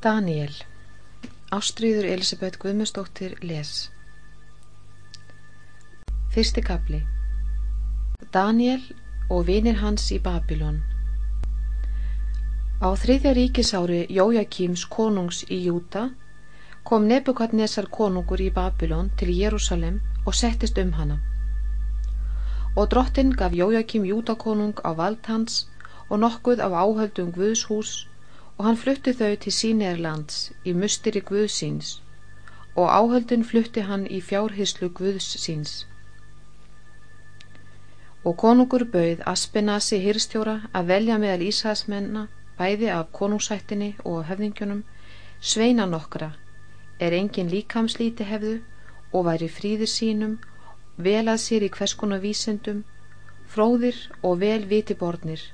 Daniel Ástríður Elisabeth Guðmustóttir les. Fyrsti kapli Daniel og vinir hans í Babilón Á þriðja ríkisári Jójakíms konungs í Júta kom Nebukadnesar konungur í Babilón til Jérúsalem og settist um hana. Og drottin gaf Jójakim Júdakonung á vald hans og nokkuð af áhöldum Guðshús og hann flutti þau til Sýnerlands í musteri Guðsíns og áhöldin flutti hann í fjárhyslu Guðsíns. Og konungur bauð Aspenasi hýrstjóra að velja meðal Ísasmenna bæði af konungsættinni og höfðingjunum sveina nokkra er engin líkamslíti hefðu og væri fríðir sínum vel að sér í hvers konar vísendum fróðir og vel vitibornir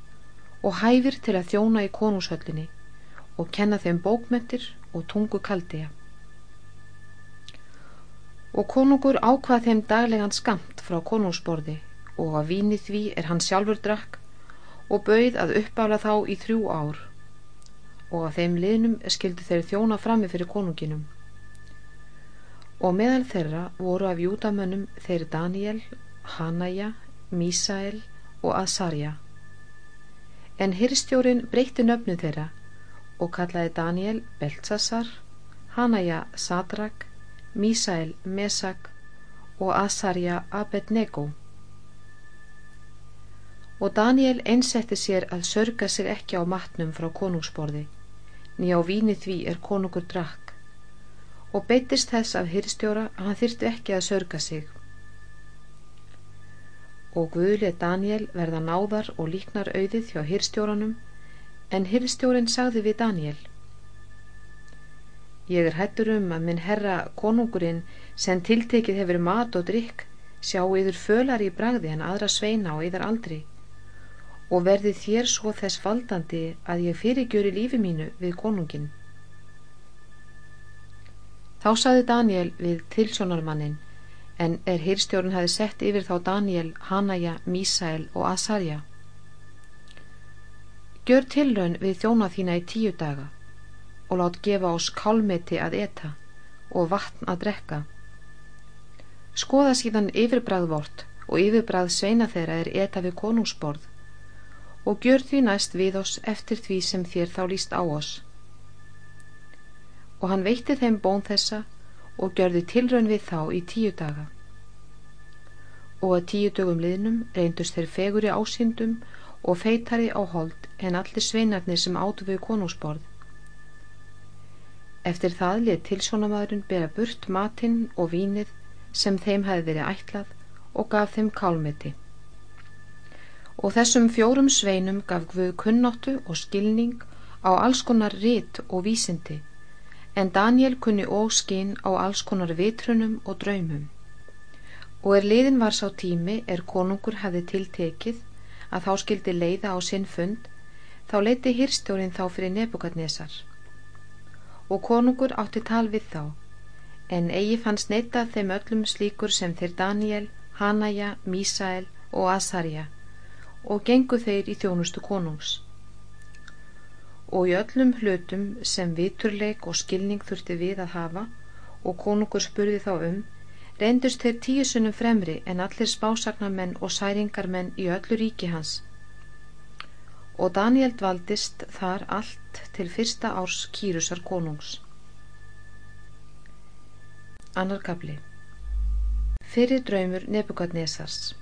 og hæfir til að þjóna í konúshöllinni og kenna þeim bókmentir og tungu kaldiða. Og konungur ákvað þeim daglegan skamt frá konungsborði og að víni því er hann sjálfur drakk og bauð að uppála þá í þrjú ár og að þeim liðnum skildi þeir þjóna frammi fyrir konunginum. Og meðal þeirra voru af júdamönnum þeir Daniel, Hanaja, Mísael og Asarja. En hyrstjórin breytti nöfnu þeirra og kallaði Daniel Beltsasar, Hanaja Sadrak, Mísael Mesak og Asarja Abednego. Og Daniel einsetti sér að sörga sig ekki á matnum frá konungsborði, nýja á víni því er konungur drakk, og beitist þess af hyrstjóra að hann þyrtu ekki að sörga sig. Og Guðlið Daniel verða náðar og líknar auðið hjá hyrstjóranum En hirðstjórin sagði við Daniel Ég er hættur um að minn herra konungurinn sem tiltekið hefur mat og drikk sjá yður fölar í bragði en aðra sveina og yðar aldri og verði þér svo þess valdandi að ég fyrirgjöri lífi mínu við konungin. Þá saði Daniel við tilsjónarmannin en er hirstjórun hafi sett yfir þá Daniel, Hanaja, Mísael og Asarja Gjör tilraun við þjóna þína í tíu daga og lát gefa ás kálmeti að eta og vatn að drekka. Skoða síðan yfirbræðvort og yfirbræð sveina þeirra er eta við konungsborð og gjör því næst við oss eftir því sem þér þá líst á oss. Og hann veitti þeim bón þessa og gjörði tilraun við þá í tíu daga. Og að tíu dögum liðnum reyndust þeir fegur í ásýndum og feitari á hold en allir sveinarnir sem átu við konungsborð. Eftir það lit tilsónamaðurinn bera burt matinn og vínið sem þeim hefði verið ætlað og gaf þeim kálmeti. Og þessum fjórum sveinum gaf Guð kunnáttu og skilning á alls konar rit og vísindi, en Daniel kunni og skinn á alls konar vitrunum og draumum. Og er liðin var sá tími er konungur hefði tiltekið að þá skildi leiða á sinn fund þá leiti hýrstjórin þá fyrir Nebukadnesar og konungur átti tal við þá en eigi fannst neyta þeim öllum slíkur sem þeir Daniel, Hanaja, Mísael og Asarja og gengu þeir í þjónustu konungs. Og í öllum hlutum sem viturleik og skilning þurfti við að hafa og konungur spurði þá um reyndust þeir tíu sunnum fremri en allir spásagnarmenn og særingarmenn í öllu ríki hans. Og Daniel dvaldist þar allt til fyrsta árs kýrusar konungs. Annar kapli Fyrir draumur Nebukadnesars.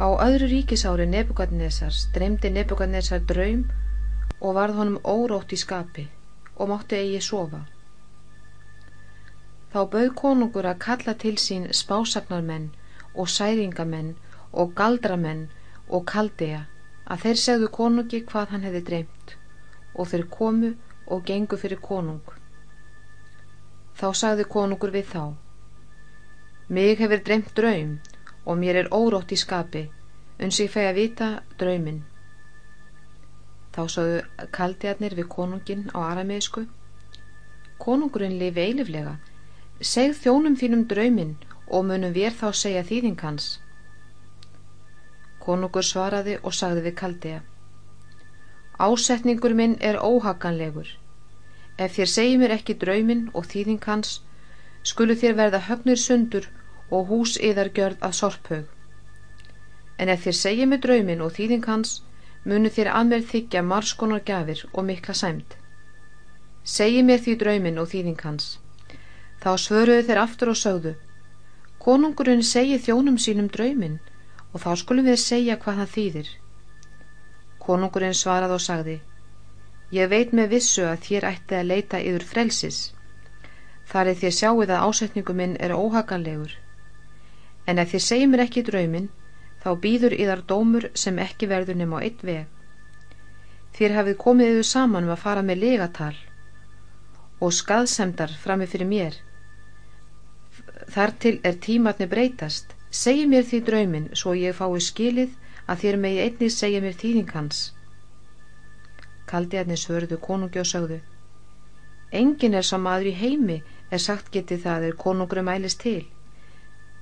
Á öðru ríkisári Nebukadnesars dreymdi Nebukadnesar draum og varð honum órótt í skapi og mátti eigi sofa Þá bauð konungur að kalla til sín spásagnarmenn og særingamenn og galdramenn og kaldea að þeir segðu konungi hvað hann hefði dreymt og þeir komu og gengu fyrir konung. Þá sagði konungur við þá Mig hefur dreymt draum og mér er órótt í skapi uns ég fæ að vita drauminn. Þá sagðu kaldearnir við konungin á arameisku Konungurinn lifi eiliflega Segð þjónum þínum drauminn og munum við þá segja þýðing hans. Konungur svaraði og sagði við kaldiða. Ásetningur minn er óhaganlegur. Ef þér segi mér ekki drauminn og þýðing hans, skulu þér verða högnir sundur og hús yðar gjörð að sorphaug. En ef þér segi mér drauminn og þýðing hans, munu þér að mér þykja marskonar gafir og mikla sæmt. Segi mér því drauminn og þýðing hans. Þá svöruðu þeir aftur og sögðu, konungurinn segi þjónum sínum drauminn og þá skulum við segja hvað það þýðir. Konungurinn svaraði og sagði Ég veit með vissu að þér ætti að leita yfir frelsis. Þar er þér sjáuð að ásetningu minn er óhaganlegur. En ef þér segir mér ekki drauminn, þá býður yðar dómur sem ekki verður nema á eitt veg. Þér hafið komið yfir saman um að fara með legatal og skaðsemdar frammi fyrir mér. Þar til er tímatni breytast. Segji mér því drauminn svo ég fái skilið að þér megi einnig segja mér þýðing hans. Kaldiðarnir svörðu konungi og sögðu Engin er sá maður í heimi er sagt getið það er konungur mælist til.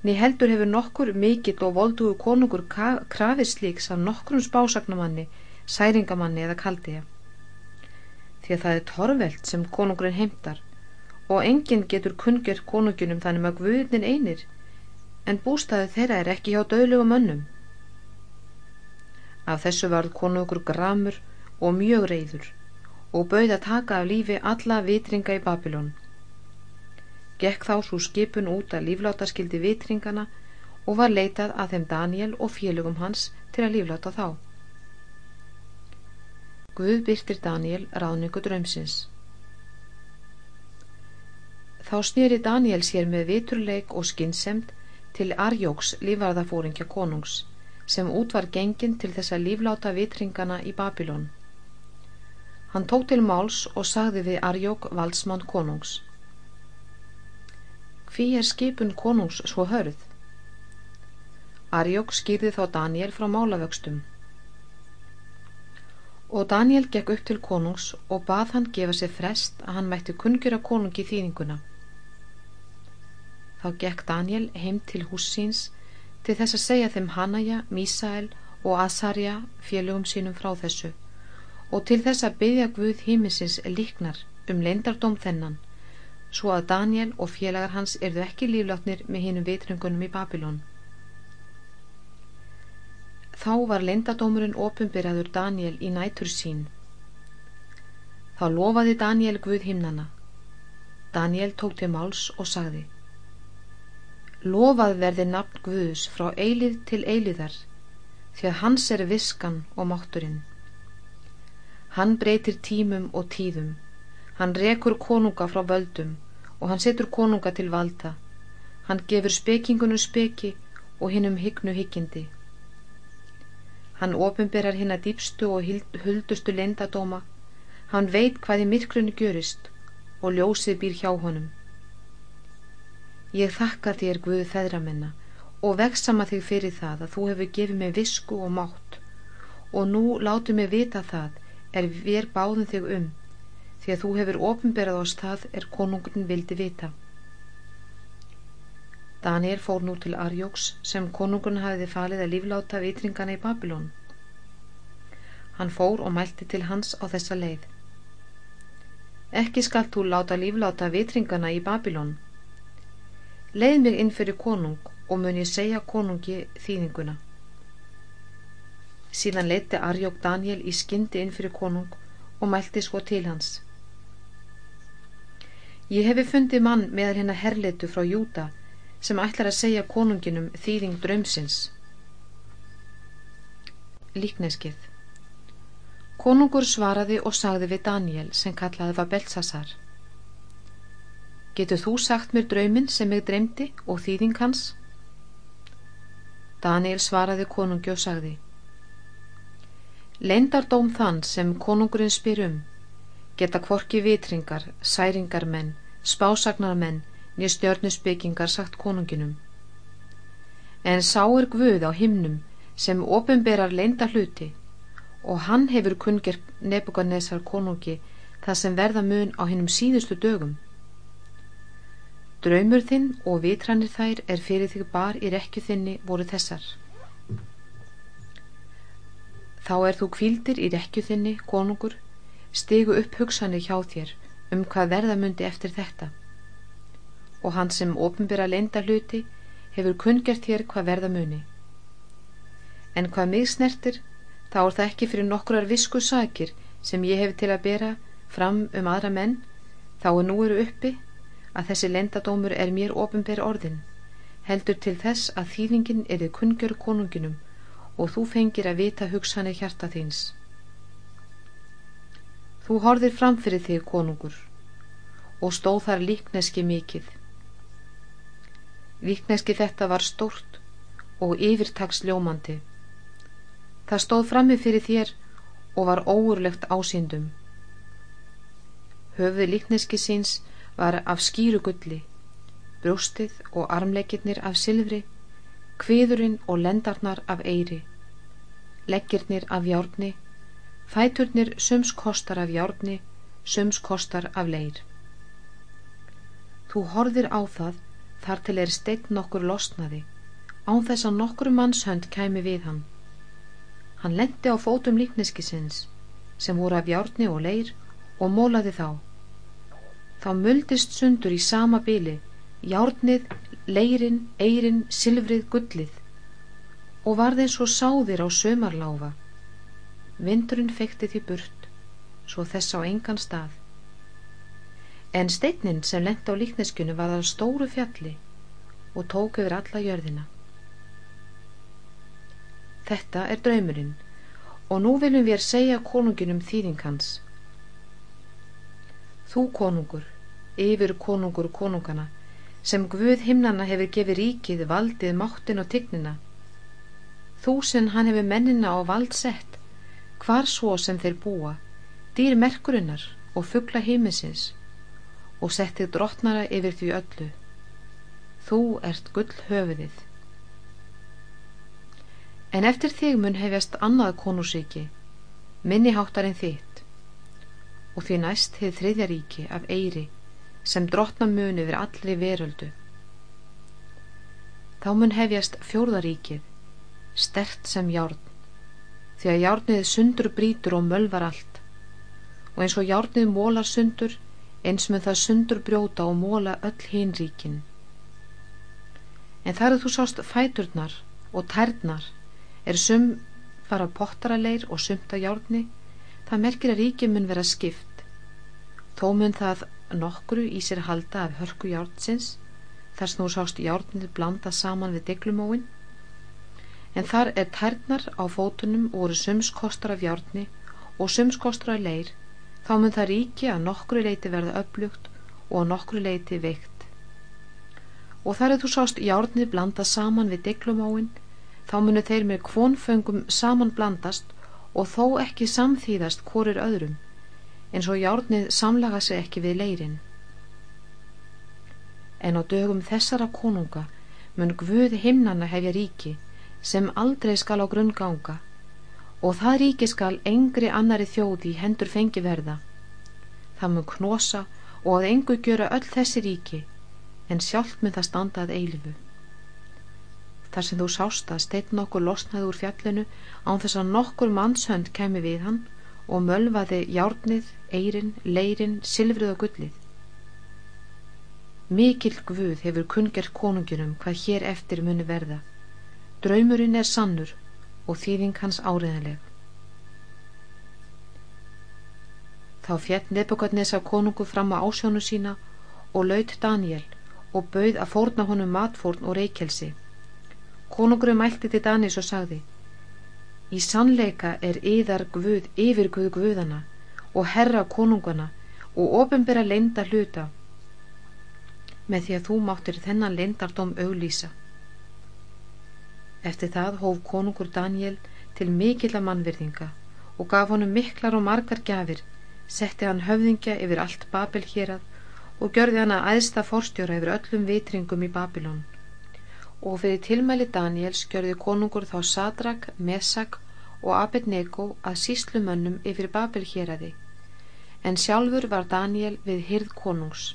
Ný heldur hefur nokkur mikill og voldugu konungur krafið slíks af nokkrum spásagnamanni, særingamanni eða kaldiða. Því að það er torvelt sem konungurinn heimtar og enginn getur kungjör konunginum þannig að guðnin einir en bústaðu þeirra er ekki hjá döðlegu mönnum. Af þessu varð konungur gramur og mjög reyður og bauð að taka af lífi alla vitringa í Babilón. Gekk þá svo skipun út að lífláta skildi vitringana og var leitað að þeim Daniel og félögum hans til að lífláta þá. Guð byrtir Daniel ráðningu draumsins. Þá snýri Daniel sér með viturleik og skynnsemt til Arjóks lífarðafóringja konungs sem út var gengin til þess að lífláta vitringana í Babilón. Hann tók til máls og sagði við Arjók valdsmann konungs. Hví er skipun konungs svo hörð? Arjók skýrði þá Daniel frá málavöxtum. Og Daniel gekk upp til konungs og bað hann gefa sér frest að hann mætti kungjura konungi þýðinguna. Þá gekk Daniel heim til hús síns til þess að segja þeim Hanaja, Mísael og Asarja félögum sínum frá þessu og til þess að byggja Guð hímisins líknar um leindardóm þennan svo að Daniel og félagar hans erðu ekki líflátnir með hinnum vitringunum í Babilón. Þá var leindardómurinn ofinbyrjaður Daniel í nætur sín. Þá lofaði Daniel Guð himnana. Daniel tók til máls og sagði Lofað verði nafn Guðus frá eilið til eiliðar því að hans er viskan og mátturinn. Hann breytir tímum og tíðum. Hann rekur konunga frá völdum og hann setur konunga til valda. Hann gefur spekingunum speki og hinnum hyggnu hyggjindi. Hann ofinberar hinn að dýpstu og huldustu lendadóma. Hann veit hvað í myrkrunu görist og ljósið býr hjá honum. Ég þakka þér Guð þeðra minna og veksama þig fyrir það að þú hefur gefið mig visku og mátt og nú látu mig vita það er við báðum þig um því að þú hefur ofinberað ás það er konungurinn vildi vita. Daniel fór nú til Arjóks sem konungurinn hafiði falið að lífláta vitringana í Babilón. Hann fór og mælti til hans á þessa leið. Ekki skalt þú láta lífláta vitringana í Babilón leið mig inn fyrir konung og mun ég segja konungi þýðinguna. Síðan leiti Arjók Daniel í skyndi inn fyrir konung og mælti svo til hans. Ég hefi fundið mann meðal hennar herleitu frá Júta sem ætlar að segja konunginum þýðing draumsins. Líkneskið Konungur svaraði og sagði við Daniel sem kallaði var Belsassar Getur þú sagt mér drauminn sem mig dreymdi og þýðing hans? Daniel svaraði konungi og sagði Leindardóm þann sem konungurinn spyr um geta kvorki vitringar, særingarmenn, spásagnarmenn nýr stjörnusbyggingar sagt konunginum. En sá er Guð á himnum sem ofinberar leinda hluti og hann hefur kungir Nebuchadnezzar konungi það sem verða mun á hinnum síðustu dögum. Draumur þinn og vitrannir þær er fyrir þig bar í rekju þinni voru þessar. Þá er þú kvildir í rekju þinni, konungur, stigu upp hugsanir hjá þér um hvað verða mundi eftir þetta og hann sem ofinbyrra leinda hluti hefur kungjart hér hvað verða muni en hvað mig snertir þá er það ekki fyrir nokkrar visku sakir sem ég hef til að bera fram um aðra menn þá er nú eru uppi að þessi lendadómur er mér ofinbyr orðin heldur til þess að þýðingin er þið kungjör konunginum og þú fengir að vita hugsanir hjarta þins Þú horðir fram fyrir þig konungur og stóð þar líkneski mikill Líkneski þetta var stórt og yfirtags ljómandi Það stóð frammi fyrir þér og var óurlegt ásýndum. Höfði líkneski síns var af skýrugulli brjóstið og armleikirnir af silfri, kviðurinn og lendarnar af eiri, leggirnir af járni, fæturnir sums kostar af járni, sums kostar af leir. Þú horðir á það þar til er steitt nokkur losnaði, án þess að nokkur mannshönd kæmi við hann. Hann lendi á fótum líkniskisins, sem voru af járni og leir, og mólaði þá. Þá muldist sundur í sama byli, járnið, leirin, eirin, silfrið, gullið og varði svo sáðir á sömarláfa. Vindurinn fekti því burt, svo þess á engan stað. En steinin sem lendi á líkneskjunu var það stóru fjalli og tók yfir alla jörðina. Þetta er draumurinn og nú viljum við segja konunginum þýðing hans. Þú konungur, yfir konungur konungana, sem Guð himnana hefur gefið ríkið valdið máttin og tignina. Þú sem hann hefur mennina á vald sett hvar svo sem þeir búa dýr merkurinnar og fuggla heimisins og settið drottnara yfir því öllu. Þú ert gull höfuðið en eftir þig mun hefjast annað konusíki minniháttarinn þitt og því næst hefð þriðjaríki af eiri sem drottna mun yfir allri veröldu. Þá mun hefjast fjórðaríkið, stert sem járn, því að járnið sundur brítur og mölvar allt, og eins og járnið mólar sundur, eins mun það sundur brjóta og móla öll hinn ríkin. En þar að þú sást fæturnar og tærnar er sum fara pottaraleir og sumt að járni, það merkir að ríkið mun vera skipt. Þó mun það nokkru í sér halda af hörku járnsins. Þar snú sást járnir blanda saman við deglumóin en þar er tærnar á fótunum voru sumskostar af járni og sumskostar af leir. Þá mun það ríki að nokkru leiti verða upplugt og að nokkru leiti veikt. Og þar er þú sást járnir blanda saman við deglumóin þá munu þeir með kvonföngum saman blandast og þó ekki samþýðast hvorir öðrum eins og járnið samlaga sig ekki við leirin. En á dögum þessara konunga mun Guði himnana hefja ríki sem aldrei skal á grunn ganga og það ríki skal engri annari þjóði hendur fengi verða. Það mun knosa og að engu gjöra öll þessi ríki en sjálf mun það standa að eilifu. Þar sem þú sást að steitn okkur losnaði úr fjallinu án þess að nokkur mannshönd kemi við hann og mölvaði járnið, eirin, leirin, silfrið og gullið. Mikil Guð hefur kungjart konunginum hvað hér eftir muni verða. Draumurinn er sannur og þýðing hans áriðanleg. Þá fjett Nebukadnesa konungu fram á ásjónu sína og laut Daniel og bauð að fórna honum matfórn og reykjelsi. Konungurum mælti til Danis og sagði Í sannleika er yðar Guð yfir Guð Guðana og herra konungana og ofinbera leinda hluta með því að þú máttir þennan leindardóm auglýsa. Eftir það hóf konungur Daniel til mikilla mannverðinga og gaf honum miklar og margar gafir, setti hann höfðingja yfir allt Babel hérað og gjörði hann að æðsta forstjóra yfir öllum vitringum í Babilón og fyrir tilmæli Daniels gjörði konungur þá Sadrak, Mesak og Abednego að síslumönnum yfir Babelhéræði en sjálfur var Daniel við hyrð konungs.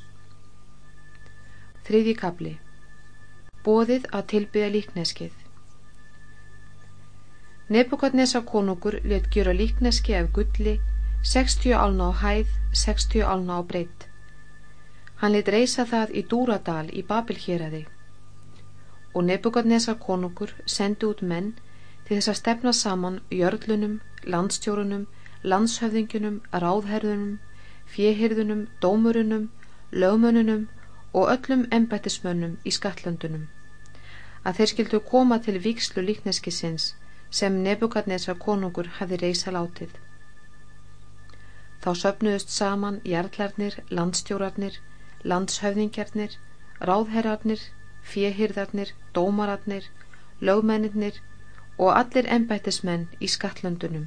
Þriði kapli Bóðið að tilbyða líkneskið. Nebukadnesa konungur let gjöra líkneski af gulli 60 álna á hæð, 60 álna á breytt Hann lit reysa það í Dúradal í Babilhjeraði og Nebukadnesar konungur sendi út menn til þess að stefna saman jörlunum, landstjórunum, landshöfðingunum, ráðherðunum, fjehirðunum, dómurunum, lögmönunum og öllum embættismönnum í skattlöndunum að þeir skildu koma til vikslu líkneskisins sem Nebukadnesar konungur hafi reysa látið. Þá söpnuðust saman jarlarnir, landstjórarnir, landshöfðingjarnir, ráðherrarnir, fjehirðarnir, dómararnir, lögmennirnir og allir ennbættismenn í skattlöndunum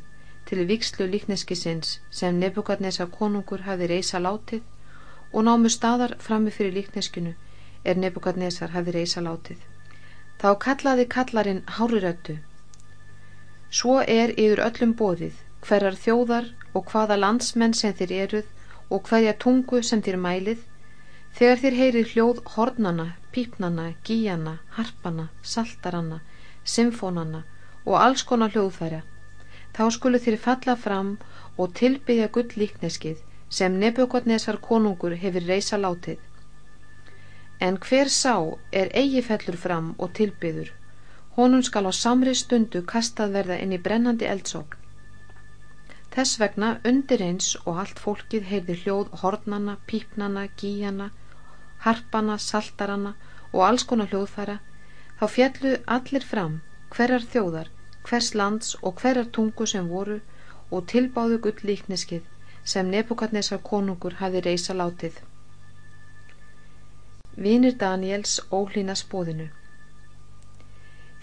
til vikslu líkneskisins sem Nebukadnesar konungur hafi reysa látið og námu staðar frammi fyrir líkneskinu er Nebukadnesar hafi reysa látið. Þá kallaði kallarinn háriröttu. Svo er yfir öllum bóðið hverjar þjóðar og hvaða landsmenn sem þér eruð og hverja tungu sem þér mælið Þegar þér heyrir hljóð hornana, pípnana, gíjana, harpana, saltaranna, symfónana og alls konar hljóðfæra, þá skulu þér falla fram og tilbyggja gull líkneskið sem Nebukadnesar konungur hefur reysa látið. En hver sá er eigi fellur fram og tilbyður, honum skal á samri stundu kastað verða inn í brennandi eldsókn. Þess vegna undir eins og allt fólkið heyrði hljóð hornana, pípnana, gíjana, harpana, saltarana og alls konar hljóðfæra, þá fjallu allir fram hverjar þjóðar, hvers lands og hverjar tungu sem voru og tilbáðu gull líkneskið sem Nebukadnesar konungur hafi reysa látið. Vinir Daniels ólína spóðinu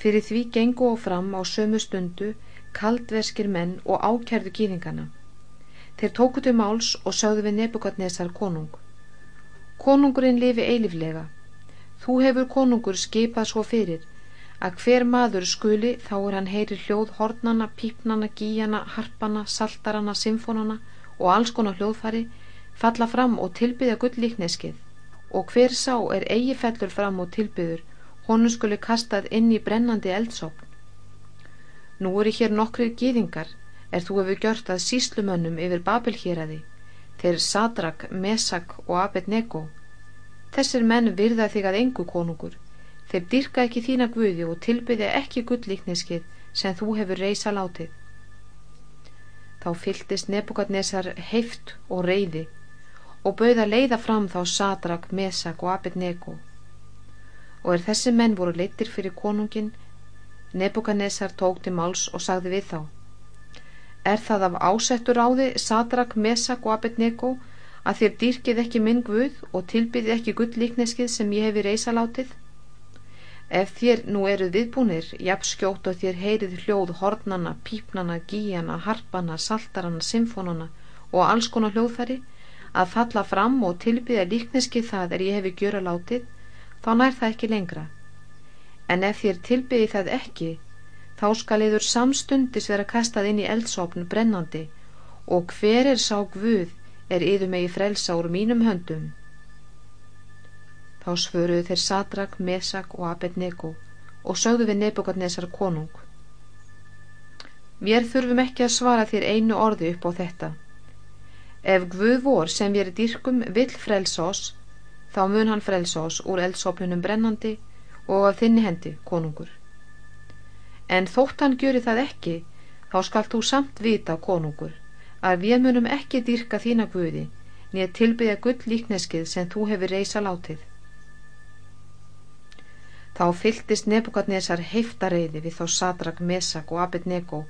Fyrir því gengu á fram á sömu stundu kaldverskir menn og ákjærðu gýðingana. Þeir tókutu máls og sögðu við Nebukadnesar konung Konungurinn lifi eiliflega. Þú hefur konungur skipað svo fyrir að hver maður skuli þá er hann heyri hljóð hornana, pípnana, gíjana, harpana, saltarana, symfónana og alls konar hljóðfari falla fram og tilbyðja gull líkneskið og hver sá er eigi fellur fram og tilbyður honum skuli kastað inn í brennandi eldsókn. Nú eru hér nokkrir gýðingar er þú hefur gjört að síslumönnum yfir Babilhýraði þeir Sadrak, Mesak og Abednego. Þessir menn virða þig að engu konungur. Þeir dyrka ekki þína guði og tilbyðja ekki gullíkniskið sem þú hefur reysa látið. Þá fylltist Nebukadnesar heift og reyði og bauða leiða fram þá Sadrak, Mesak og Abednego. Og er þessi menn voru leittir fyrir konungin, Nebukadnesar tók til máls og sagði við þá Er það af ásettur áði Sadrak, Mesak og Abednego að þér dýrkið ekki minn guð og tilbyðið ekki gullíkneskið sem ég hefi reysa látið? Ef þér nú eruð viðbúnir, jafn skjótt og þér heyrið hljóð hornana, pípnana, gíjana, harpana, saltarana, symfónana og alls konar hljóðfæri, að falla fram og tilbyðja líkneskið það er ég hefi gjöra látið, þá nær það ekki lengra. En ef þér tilbyðið það ekki, þá skal yður samstundis vera kastað inn í eldsópn brennandi og hver er sá Guð er yður megi frelsa úr mínum höndum. Þá svöruðu þeir Sadrak, Mesak og Abednego og sögðu við Nebukadnesar konung. Mér þurfum ekki að svara þér einu orði upp á þetta. Ef Guð vor sem við erum dýrkum vill frelsa oss, þá mun hann frelsa oss úr eldsópnunum brennandi og af þinni hendi, konungur en þótt hann gjöri það ekki þá skalt þú samt vita konungur að við munum ekki dýrka þína guði nýja tilbyggja gull líkneskið sem þú hefur reysa látið þá fylltist Nebukadnesar heiftareiði við þá Sadrak, Mesak og Abednego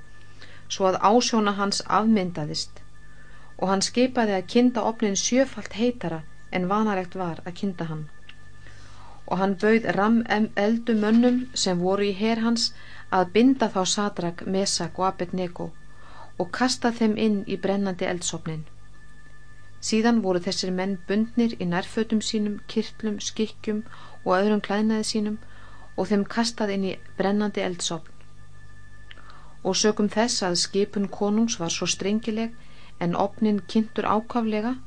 svo að ásjóna hans afmyndaðist og hann skipaði að kinda opnin sjöfalt heitara en vanaregt var að kinda hann og hann bauð ram eldum mönnum sem voru í her hans að binda þá Sadrak, Mesak og Abednego og kasta þeim inn í brennandi eldsopnin. Síðan voru þessir menn bundnir í nærfötum sínum, kirtlum, skikkjum og öðrum klæðnaði sínum og þeim kastað inn í brennandi eldsopn. Og sögum þess að skipun konungs var svo strengileg en opnin kynntur ákaflega,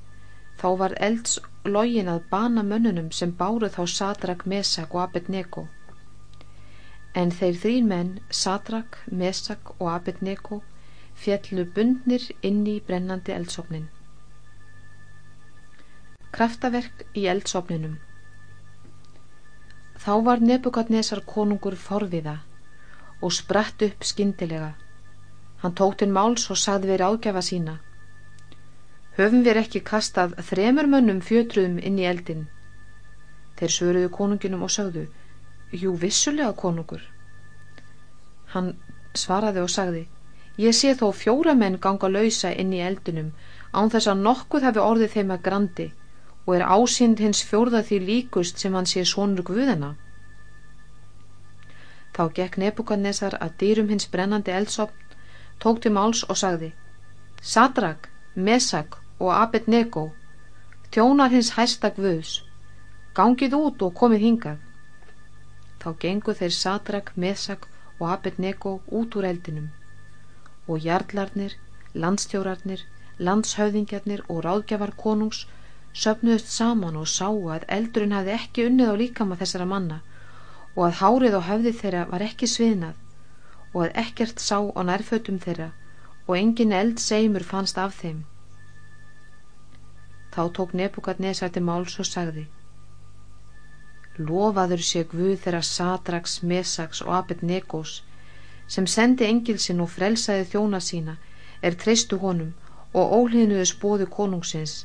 þá var eldslógin að bana mönnunum sem báru þá Sadrak, Mesak og Abednego En þeir þrín menn, Sadrak, Mesak og Abednego, fjallu bundnir inni í brennandi eldsóknin. Kraftaverk í eldsopninum Þá var Nebukadnesar konungur forviða og spratt upp skindilega. Hann tók til máls og sagði við ráðgjafa sína. Höfum við ekki kastað þremur mönnum fjötruðum inn í eldin? Þeir svöruðu konunginum og sagðu, jú vissulega konungur. Hann svaraði og sagði, ég sé þó fjóra menn ganga lausa inn í eldinum án þess að nokkuð hafi orðið þeim að grandi og er ásýnd hins fjórða því líkust sem hann sé sonur guðina. Þá gekk Nebukadnesar að dýrum hins brennandi eldsopn, tók til máls og sagði Sadrak, Mesak og Abednego, þjónar hins hæsta guðs, gangið út og komið hingað. Þá gengu þeir Sadrak, Mesak og Abednego út úr eldinum og jarlarnir, landstjórarnir, landshöfðingjarnir og ráðgjafar konungs söpnuðust saman og sáu að eldurinn hafði ekki unnið á líkama þessara manna og að hárið á höfði þeirra var ekki sviðnað og að ekkert sá á nærfötum þeirra og engin eld seimur fannst af þeim. Þá tók Nebukadnesar til máls og sagði Lofaður sé Guð þeirra Sadraks, Mesaks og Abednegos sem sendi engilsin og frelsaði þjóna sína er treystu honum og óhliðnuðu spóðu konungsins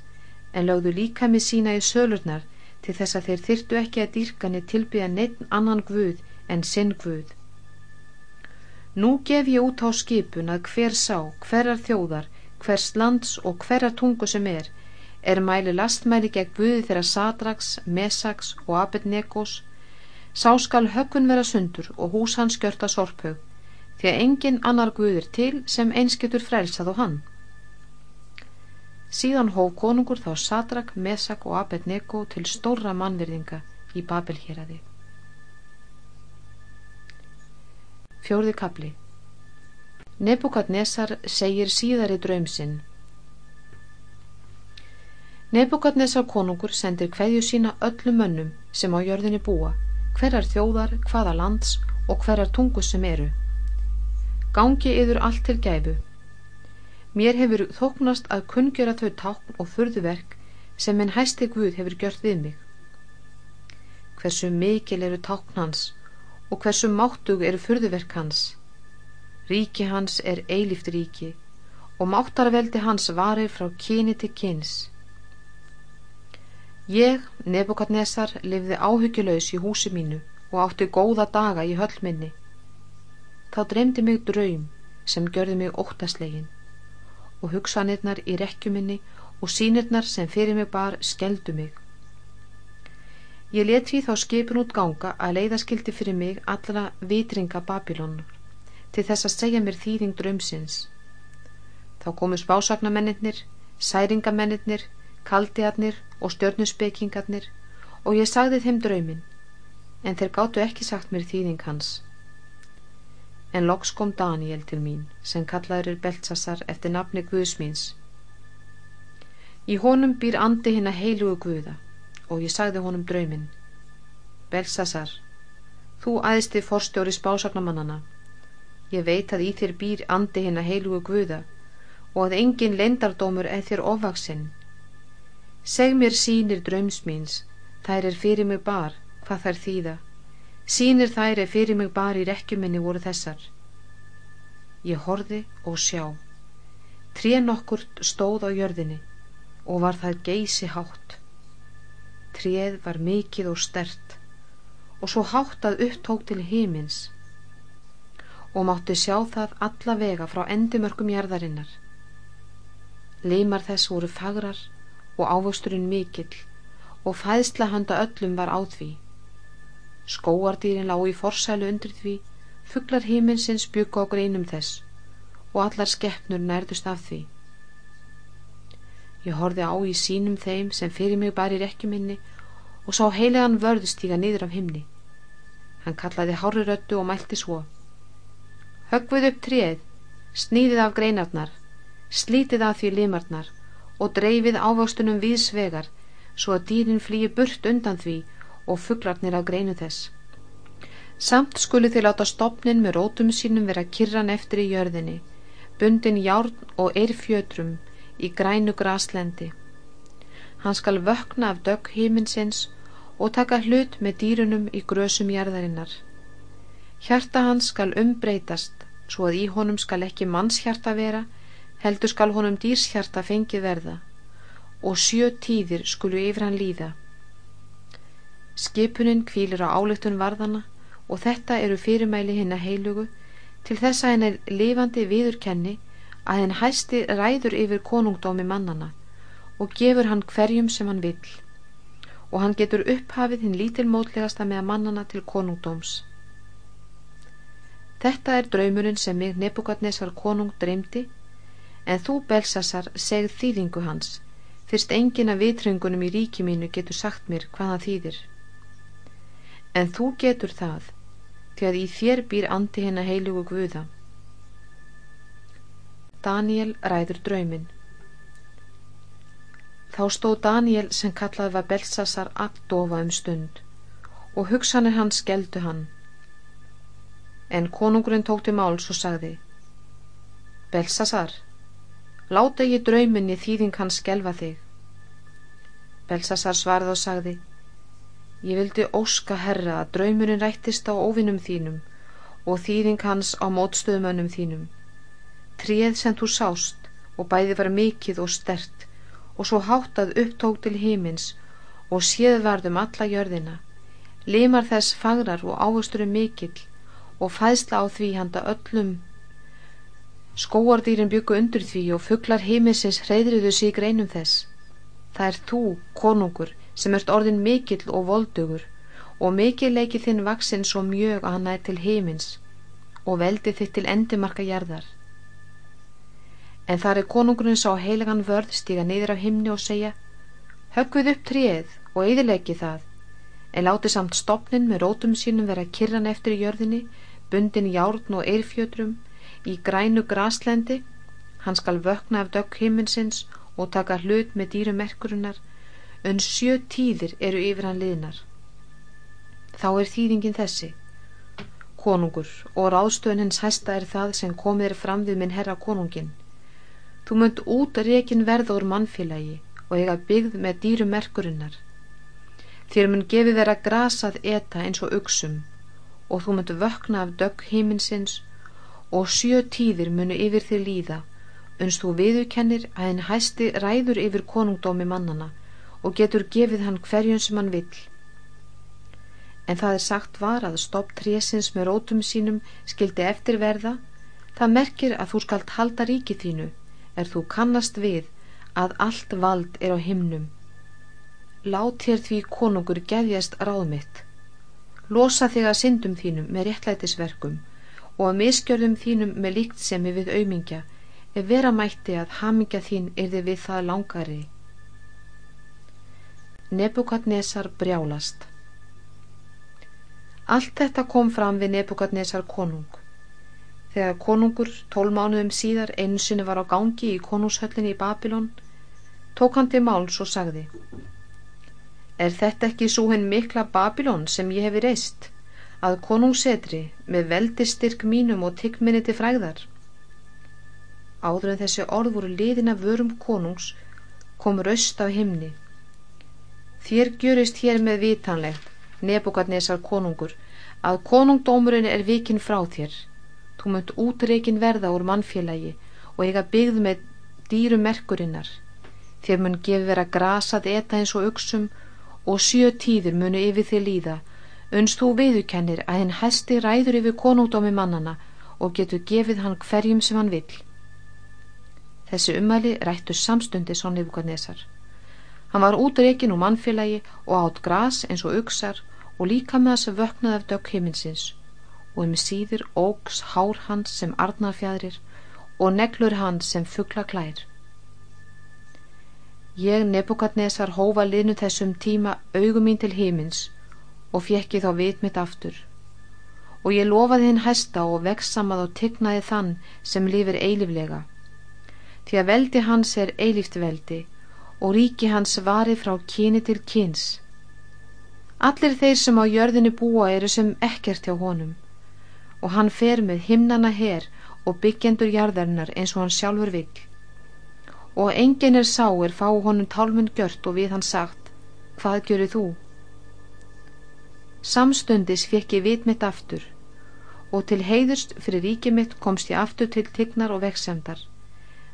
en lögðu líka með sína í sölurnar til þess að þeir þyrtu ekki að dýrkani tilbyða neitt annan guð en sinn guð. Nú gef ég út á skipun að hver sá, hverjar þjóðar, hvers lands og hverjar tungu sem er, er mæli lastmæli gegn guði þeirra Sadraks, Mesaks og Abednegos, sá skal hökkun vera sundur og hús hans gjörta sorphaug, því að engin annar guður til sem einskjötur frelsað og hann. Síðan hóf konungur þá Sadrak, Mesak og Abednego til stóra mannverðinga í Babelheraði. Fjórði kapli Nebukadnesar segir síðari draumsinn Nebukadnesar konungur sendir hverju sína öllum mönnum sem á jörðinni búa, hverjar þjóðar, hvaða lands og hverjar tungu sem eru. Gangi yfir allt til gæfu Mér hefur þóknast að kunngjöra þau tákn og furðuverk sem minn hæsti Guð hefur gjört við mig. Hversu mikil eru tákn hans og hversu máttug eru furðuverk hans. Ríki hans er eilíft ríki og máttarveldi hans varir frá kyni til kyns. Ég, Nebukadnesar, lifði áhyggjulegs í húsi mínu og átti góða daga í höllminni. Þá dreymdi mig draum sem gjörði mig óttaslegin og hugsanirnar í rekkjuminni og sínirnar sem fyrir mig bar skeldu mig. Ég let því þá skipin út ganga að leiðaskildi fyrir mig allra vitringa Babilónur til þess að segja mér þýðing drömsins. Þá komu spásagnamennir, særingamennir, kaldiarnir og stjörnusbeikingarnir og ég sagði þeim draumin en þeir gáttu ekki sagt mér þýðing hans. En loks kom Daniel til mín, sem kallaður er Beltsasar eftir nafni Guðsmíns. Í honum býr andi hinn að heilugu Guða og ég sagði honum drauminn. Beltsasar, þú æðsti forstjóri spásagnamannana. Ég veit að í þér býr andi hinn að heilugu Guða og að engin leindardómur eð þér ofvaksinn. Seg mér sínir draumsmíns, þær er fyrir mig bar, hvað þær þýða. Sýnir þær er fyrir mig bara í rekkjuminni voru þessar. Ég horfi og sjá. Trén okkur stóð á jörðinni og var það geysi hátt. Tréð var mikið og stert og svo hátt að upptók til hímins og mátti sjá það alla vega frá endumörkum jærðarinnar. Leimar þess voru fagrar og ávöxturinn mikill og fæðsla handa öllum var á því. Skóardýrin lág í forsælu undir því, fugglar híminsins byggu á greinum þess og allar skeppnur nærðust af því. Ég horfi á í sínum þeim sem fyrir mig bæri rekjuminni og sá heilegan vörð stíga niður af himni. Hann kallaði hári röttu og mælti svo. Höggvið upp tréð, snýðið af greinarnar, slítið af því limarnar og dreifið ávöxtunum við svegar svo að dýrin flýi burt undan því og fugglarnir af greinu þess. Samt skuli þið láta stopnin með rótum sínum vera kirran eftir í jörðinni, bundin járn og eirfjötrum í grænu graslendi. Hann skal vökna af dögg híminsins og taka hlut með dýrunum í grösum jarðarinnar. Hjarta hans skal umbreytast, svo að í honum skal ekki mannshjarta vera, heldur skal honum dýrshjarta fengið verða, og sjö tíðir skulu yfir hann líða. Skipunin kvílir á áleitun varðana og þetta eru fyrirmæli hinn að heilugu til þess að henn er lifandi viðurkenni að henn hæsti ræður yfir konungdómi mannana og gefur hann hverjum sem hann vill og hann getur upphafið hinn lítilmótlegasta með mannana til konungdóms. Þetta er draumurinn sem mig Nebukadnesar konung dreymdi, en þú, Belsasar, segð þýðingu hans, fyrst engin af vitröngunum í ríki mínu getur sagt mér hvaða þýðir. En þú getur það, því að í þér býr andi hennar heilugu guða. Daniel ræður drauminn. Þá stóð Daniel sem kallað var Belsasar aðdofa um stund og hugsanir hans skeldu hann. En konungurinn tók til máls og sagði Belsasar, láta ég drauminni þýðing hans skelfa þig. Belsasar svarði og sagði Ég vildi óska herra að draumurinn rættist á óvinnum þínum og þýðing hans á mótstöðumönnum þínum. Tríð sem þú sást og bæði var mikið og stert og svo háttað upptók til hímins og séðvarðum alla jörðina. Limar þess fagrar og áhusturum mikill og fæðsla á því handa öllum. Skóardýrin byggu undur því og fugglar hímisins hreyðriðu síg reynum þess. Það er þú, konungur sem ert orðin mikill og voldugur og mikill leiki þinn vaksinn svo mjög að hann er til hímins og veldi þitt til endimarka jarðar. En þar er konungurinn sá heilagan vörð stíga niður af himni og segja Höggvið upp tríð og eðilegi það en láti samt stopnin með rótum sínum vera kirran eftir í jörðinni bundin járn og eirfjötrum í grænu graslendi. Hann skal vökna af dögg himminsins og taka hlut með dýrumerkurinnar en sjö tíðir eru yfir hann liðnar. Þá er þýðingin þessi. Konungur og ráðstöðun hins hæsta er það sem komið er fram við minn herra konungin Þú munt út rekin verða úr mannfélagi og eiga byggð með dýru merkurinnar. Þér mun gefið vera grasað eta eins og uksum og þú munt vökna af dögg híminsins og sjö tíðir munu yfir þér líða uns þú viðurkennir að henn hæsti ræður yfir konungdómi mannana og getur gefið hann hverjum sem hann vill. En það er sagt var að stopp trésins með rótum sínum skildi eftirverða, það merkir að þú skalt halda ríki þínu er þú kannast við að allt vald er á himnum. Lát þér því konungur geðjast ráðmitt. Losa þig að syndum þínum með réttlætisverkum og að miskjörðum þínum með líkt sem við auðmingja ef vera mætti að hamingja þín erði við það langari. Nebukadnesar brjálast Allt þetta kom fram við Nebukadnesar konung Þegar konungur tólmánuðum síðar einu sinni var á gangi í konungshöllinni í Babilón tók hann til máls og sagði Er þetta ekki svo henn mikla Babilón sem ég hefi reist að konungsetri með veldistyrk mínum og tiggminni til fræðar? Áður en þessi orð voru liðina vörum konungs kom raust af himni. Þér gjörist hér með vitanlegt, Nebukadnesar konungur, að konungdómurinn er vikinn frá þér Þú munt útreikin verða úr mannfélagi og eiga byggð með dýru merkurinnar. Þér mun gefi vera grasað eta eins og uksum og sjö tíður munu yfir þig líða. Unst þú viðukennir að henn hæsti ræður yfir konúdómi mannana og getur gefið hann hverjum sem hann vill. Þessi umæli rættu samstundi svo nefngarnesar. Hann var útreikin úr mannfélagi og átt gras eins og uksar og líka með þess að vöknaði af dökk heiminsins og um síður ógs hár hans sem arnarfjadrir og neglur hans sem fuggla klær. Ég Nebukadnesar hófa liðnu þessum tíma augum mín til heimins og fjekki þá vit mitt aftur. Og ég lofaði hinn hæsta og veksamað og tygnaði þann sem lifir eiliflega því að veldi hans er eilift veldi og ríki hans varið frá kyni til kyns. Allir þeir sem á jörðinu búa eru sem ekkert hjá honum og hann fer með himnana her og byggjendur jarðarinnar eins og hann sjálfur vill og enginn er sá er fá honum tálmun gjört og við hann sagt, hvað gjöru þú? Samstundis fekk ég vit mitt aftur og til heiðust fyrir ríkið mitt komst ég aftur til tignar og veksemdar.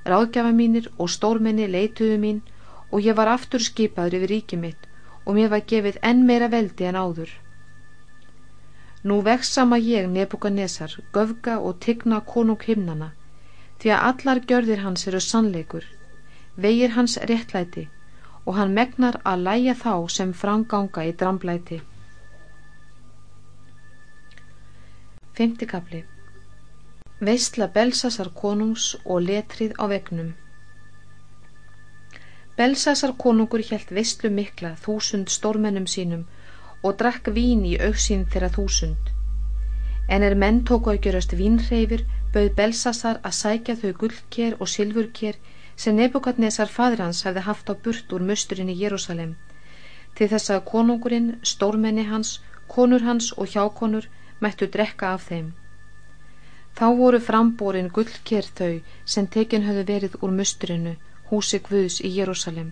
Ráðgjafa mínir og stórmenni leituðu mín og ég var aftur skipaður yfir ríkið mitt og mér var gefið enn meira veldi en áður. Nú veksama ég Nebuchadnezzar, göfga og tigna konung himnana, því að allar gjörðir hans eru sannleikur, vegir hans réttlæti og hann megnar að læja þá sem franganga í dramblæti. Femtikabli Veistla Belsasar konungs og letrið á vegnum Belsasar konungur helt veistlu mikla þúsund stórmennum sínum og drakk vín í auksín þeirra þúsund. En er menn tóku að gjörast vínreifir, bauð Belsasar að sækja þau gullker og silfurker sem Nebukadnesar fadur hans hefði haft á burt úr musturinn í Jérúsalem, til þess að konungurinn, stórmenni hans, konur hans og hjákonur mættu drekka af þeim. Þá voru frambórin gullker þau sem tekin höfðu verið úr musturinu, húsi Guðs í Jérúsalem,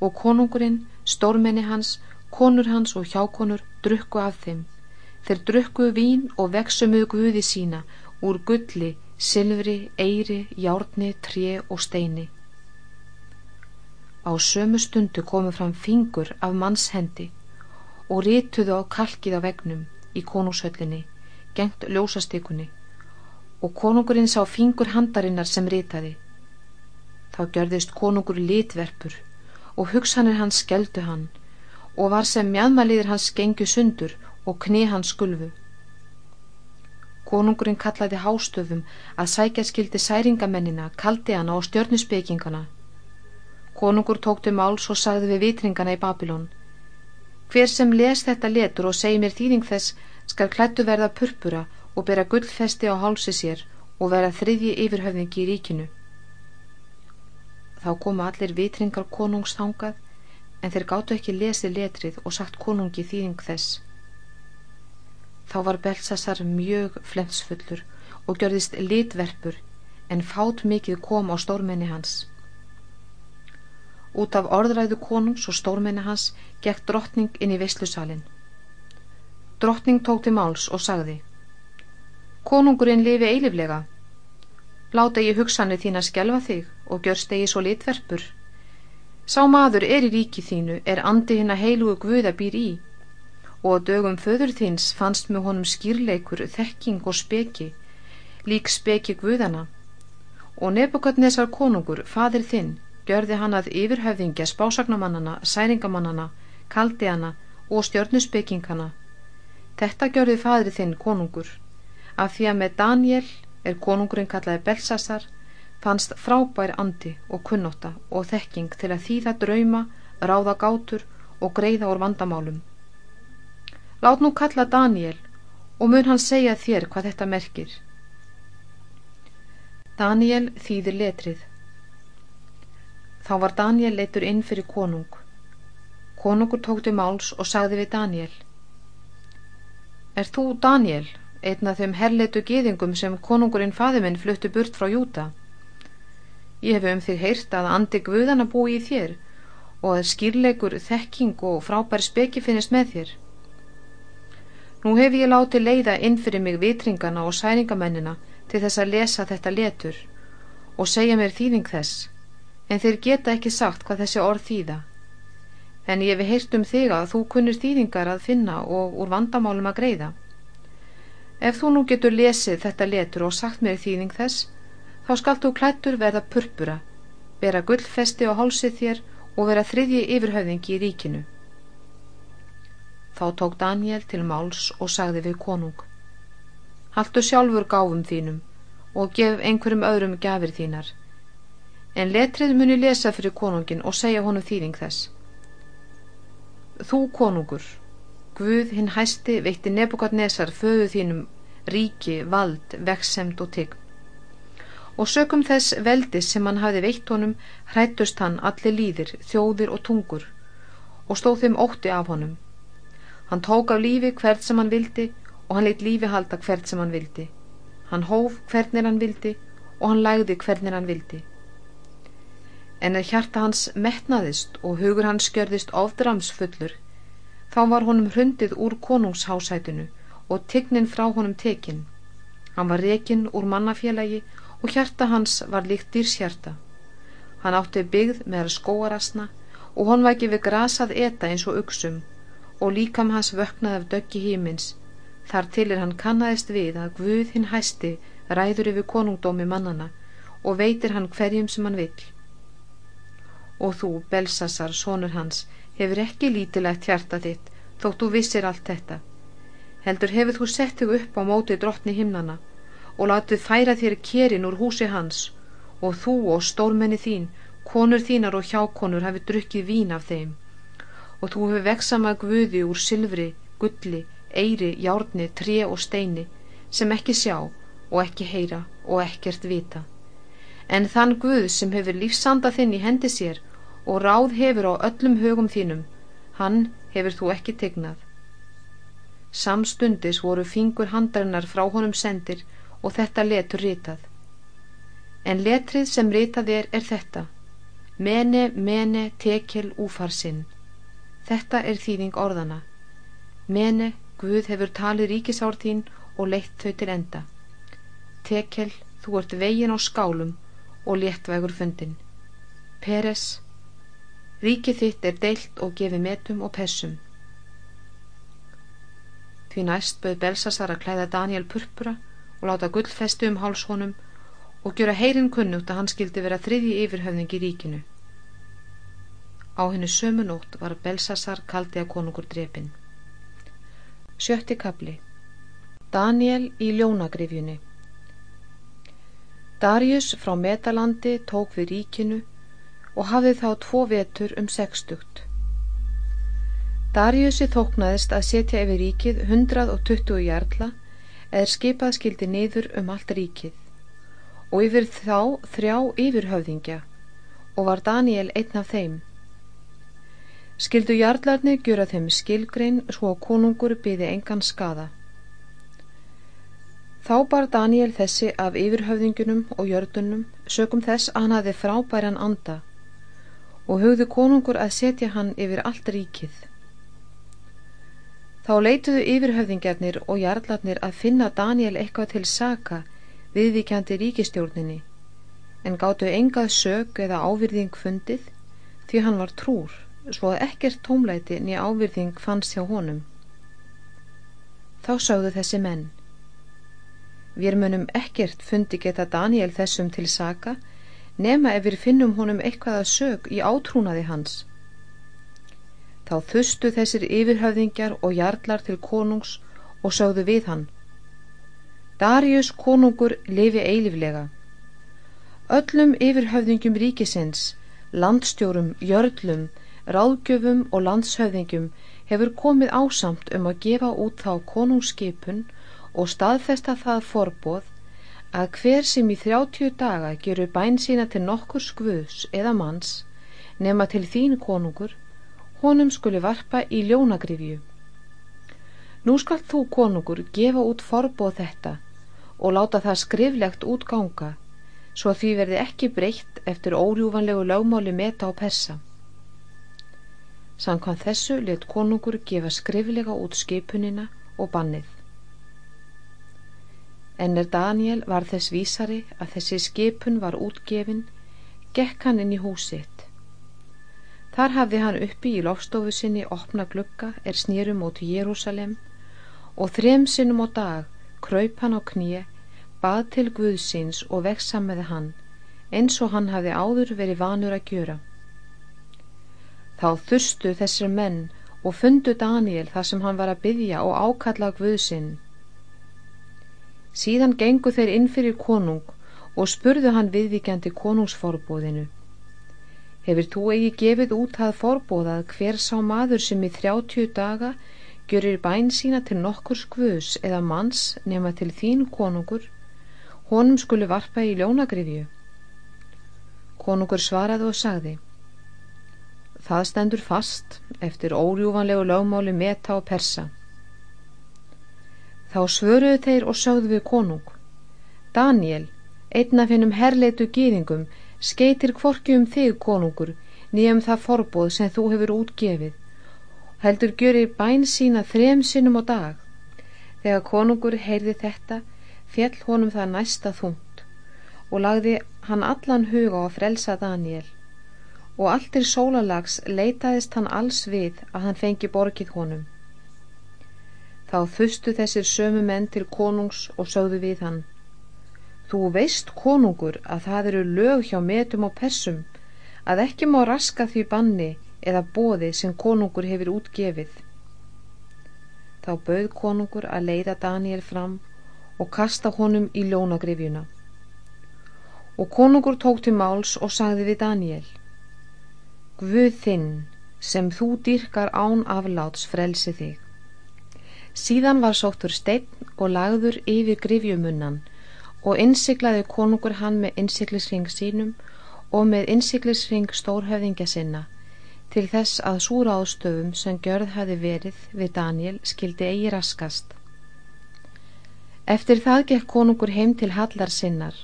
og konungurinn, stórmenni hans, konur hans og hjákonur drukku af þeim. Þeir drukku vín og vexumuðu guði sína úr gulli, silfri, eiri, járni, tré og steini. Á sömu stundu komu fram fingur af mannshendi og rítuðu á kalkið á vegnum í konungshöllinni gengt ljósastykunni og konungurinn sá fingur handarinnar sem rítaði þá gjörðist konungur litverpur og hugsanir hans skeldu hann og var sem mjadmaliðir hans gengju sundur og kni hans skulfu. Konungurinn kallaði hástöfum að sækja skildi særingamennina, kaldi hana og stjörnusbyggingana. Konungur tóktu máls og sagði við vitringana í Babilón. Hver sem les þetta letur og segi mér þýðing þess skal klættu verða purpura og bera gullfesti á hálsi sér og vera þriðji yfirhöfningi í ríkinu. Þá koma allir vitringar konungstangað en þeir gáttu ekki lesið letrið og sagt konungi þýðing þess. Þá var Belsasar mjög flensfullur og gjörðist litverpur en fát mikið kom á stórmenni hans. Út af orðræðu konungs og stórmenni hans gekk drottning inn í visslusalinn. Drottning tók til máls og sagði Konungurinn lifi eiliflega. Láta ég hugsanir þín að skjelfa þig og gjörst eigi svo litverpur Sá maður er í ríki þínu, er andi hinn að heilugu Guða býr í og dögum föður þins fannst með honum skýrleikur, þekking og speki, lík speki Guðana. Og Nebukadnesar konungur, fadir þinn, gjörði hann að yfirhöfðingja spásagnamanana, særingamannana, kaldiana og stjörnuspekingana. Þetta gjörði fadir þinn konungur, af því að með Daniel er konungurinn kallaði Belsasar, fannst frábær andi og kunnotta og þekking til að þýða drauma, ráða gátur og greiða úr vandamálum. Lát nú kalla Daniel og mun hann segja þér hvað þetta merkir. Daniel þýðir letrið. Þá var Daniel leitur inn fyrir konung. Konungur tókti máls og sagði við Daniel Er þú Daniel, einn af þeim herleitu geðingum sem konungurinn faðiminn fluttu burt frá Júta? Ég hef um þig heyrt að andi guðana búi í þér og að skýrleikur, þekking og frábær speki finnist með þér. Nú hef ég látið leiða inn fyrir mig vitringana og særingamennina til þess að lesa þetta letur og segja mér þýðing þess, en þeir geta ekki sagt hvað þessi orð þýða. En ég hef heyrt um þig að þú kunnur þýðingar að finna og úr vandamálum að greiða. Ef þú nú getur lesið þetta letur og sagt mér þýðing þess, þá skalt þú klættur verða purpura, vera gullfesti á hálsið þér og vera þriðji yfirhauðingi í ríkinu. Þá tók Daniel til máls og sagði við konung, Haltu sjálfur gáfum þínum og gef einhverjum öðrum gafir þínar, en letrið muni lesa fyrir konungin og segja honum þýðing þess. Þú konungur, Guð hinn hæsti veitti Nebukadnesar föðu þínum ríki, vald, veksemt og tign og sökum þess veldis sem hann hafi veitt honum hrættust hann allir líðir, þjóðir og tungur og stóð þeim ótti af honum. Hann tók af lífi hvert sem hann vildi og hann leitt lífi halda hvert sem hann vildi. Hann hóf hvernig hann vildi og hann lægði hvernig hann vildi. en er hjarta hans metnaðist og hugur hans skjörðist ofdramsfullur, þá var honum hrundið úr konungshásætinu og tignin frá honum tekinn. Hann var rekinn úr mannafélagi og hjarta hans var líkt dýrshjarta. Hann átti byggð með skóarasna og hann var ekki við grasað eta eins og uksum og líkam hans vöknað af döggi hímins. Þar til er hann kannadist við að Guð hinn hæsti ræður yfir konungdómi mannana og veitir hann hverjum sem hann vill og þú, Belsasar, sonur hans, hefur ekki lítilegt hjarta þitt, þótt þú vissir allt þetta. Heldur hefur þú sett þig upp á móti drottni himnana og látið færa þér kérinn úr húsi hans og þú og stórmenni þín, konur þínar og hjákonur hafi drukkið vín af þeim og þú hefur veksama guði úr silfri, gulli, eiri, járni, tré og steini sem ekki sjá og ekki heyra og ekkert vita. En þann Guð sem hefur lífsanda þinn í hendi sér og ráð hefur á öllum högum þínum, hann hefur þú ekki tegnað. Samstundis voru fingur handarinnar frá honum sendir og þetta letur ritað. En letrið sem ritað er er þetta, mene, mene, tekel, úfarsinn. Þetta er þýðing orðana. Mene, Guð hefur talið ríkisár þín og leitt þau til enda. Tekel, þú ert vegin á skálum og léttvægur fundin. Peres, Ríkið þitt er deilt og gefið metum og pessum. Því næst bauð Belsasar að klæða Daniel purpura og láta gullfestu um hálshónum og gjöra heyrinn kunnugt að hann skildi vera þriði yfirhöfning í ríkinu. Á hennu sömu nótt var Belsasar kaldi að konungur drepin. Sjötti kapli Daniel í ljónagrifjunni Darius frá Metalandi tók við ríkinu og hafði þá tvo vetur um sextugt. Darjusi þóknaðist að setja yfir ríkið 120 jarla eða skipað skildi niður um allt ríkið og yfir þá þrjá yfirhöfðingja og var Daniel einn af þeim. Skildu jarlarnir gjöra þeim skilgrein svo að konungur byði engan skada. Þá bar Daniel þessi af yfirhöfðingunum og jörðunum sökum þess að hann hafi frábæran anda og hugðu konungur að setja hann yfir allt ríkið. Þá leituðu yfirhöfðingjarnir og jarlarnir að finna Daniel eitthvað til saka viðvíkjandi ríkistjórninni, en gáttu engað sög eða ávirðing fundið því hann var trúr, svo að ekkert tómleiti niður ávirðing fannst hjá honum. Þá sáðu þessi menn. Við munum ekkert fundi geta Daniel þessum til saka, nema ef við finnum honum eitthvað að sög í átrúnaði hans. Þá þustu þessir yfirhöfðingjar og jarlar til konungs og sögðu við hann. Darius konungur lifi eiliflega. Öllum yfirhöfðingjum ríkisins, landstjórum, jörlum, ráðgjöfum og landshöfðingjum hefur komið ásamt um að gefa út þá konungsskipun og staðfesta það forbóð að hver sem í þrjátjú daga gerur bæn sína til nokkur skvöðs eða manns nema til þín konungur honum skuli varpa í ljónagrifju nú skal þú konungur gefa út forbóð þetta og láta það skriflegt útganga svo því verði ekki breytt eftir órjúvanlegu lögmáli meta á persa. Sankvæm þessu let konungur gefa skriflega út skipunina og bannið. En er Daniel var þess vísari að þessi skipun var útgefin, gekk hann inn í húsitt. Þar hafði hann uppi í lofstofu sinni opna glukka er snýrum út í Jérúsalem og þrem sinnum á dag kraup hann á kníi, bað til Guðsins og veksameði hann, eins og hann hafði áður verið vanur að gjöra. Þá þurstu þessir menn og fundu Daniel þar sem hann var að byggja og ákalla Guðsinn Síðan gengu þeir inn fyrir konung og spurðu hann viðvíkjandi konungsforbóðinu. Hefur þú eigi gefið út að forbóðað hver sá maður sem í þrjátjú daga gjörir bæn sína til nokkur skvöðs eða manns nema til þín konungur, honum skulu varpa í ljónagrifju. Konungur svaraði og sagði, Það stendur fast eftir órjúvanlegu lögmáli meta og persa. Þá svöruðu þeir og sögðu við konung. Daniel, einn af hennum herleitu gýðingum, skeitir kvorki um þig, konungur, nýjum það forbóð sem þú hefur útgefið. Heldur gjörir bæn sína þrem sinnum á dag. Þegar konungur heyrði þetta, fjell honum það næsta þungt og lagði hann allan huga á að frelsa Daniel og alltir sólalags leitaðist hann alls við að hann fengi borgið honum. Þá þustu þessir sömu menn til konungs og sögðu við hann Þú veist konungur að það eru lög hjá metum og persum að ekki má raska því banni eða bóði sem konungur hefur útgefið. Þá bauð konungur að leiða Daniel fram og kasta honum í ljónagrifjuna. Og konungur tók til máls og sagði við Daniel Guð þinn sem þú dyrkar án afláts frelsi þig. Síðan var sóttur steinn og lagður yfir grifjumunnan og innsiklaði konungur hann með innsiklisring sínum og með innsiklisring stórhöfðingja sinna til þess að súra ástöfum sem gjörð hafi verið við Daniel skildi eigi raskast. Eftir það gekk konungur heim til hallar sinnar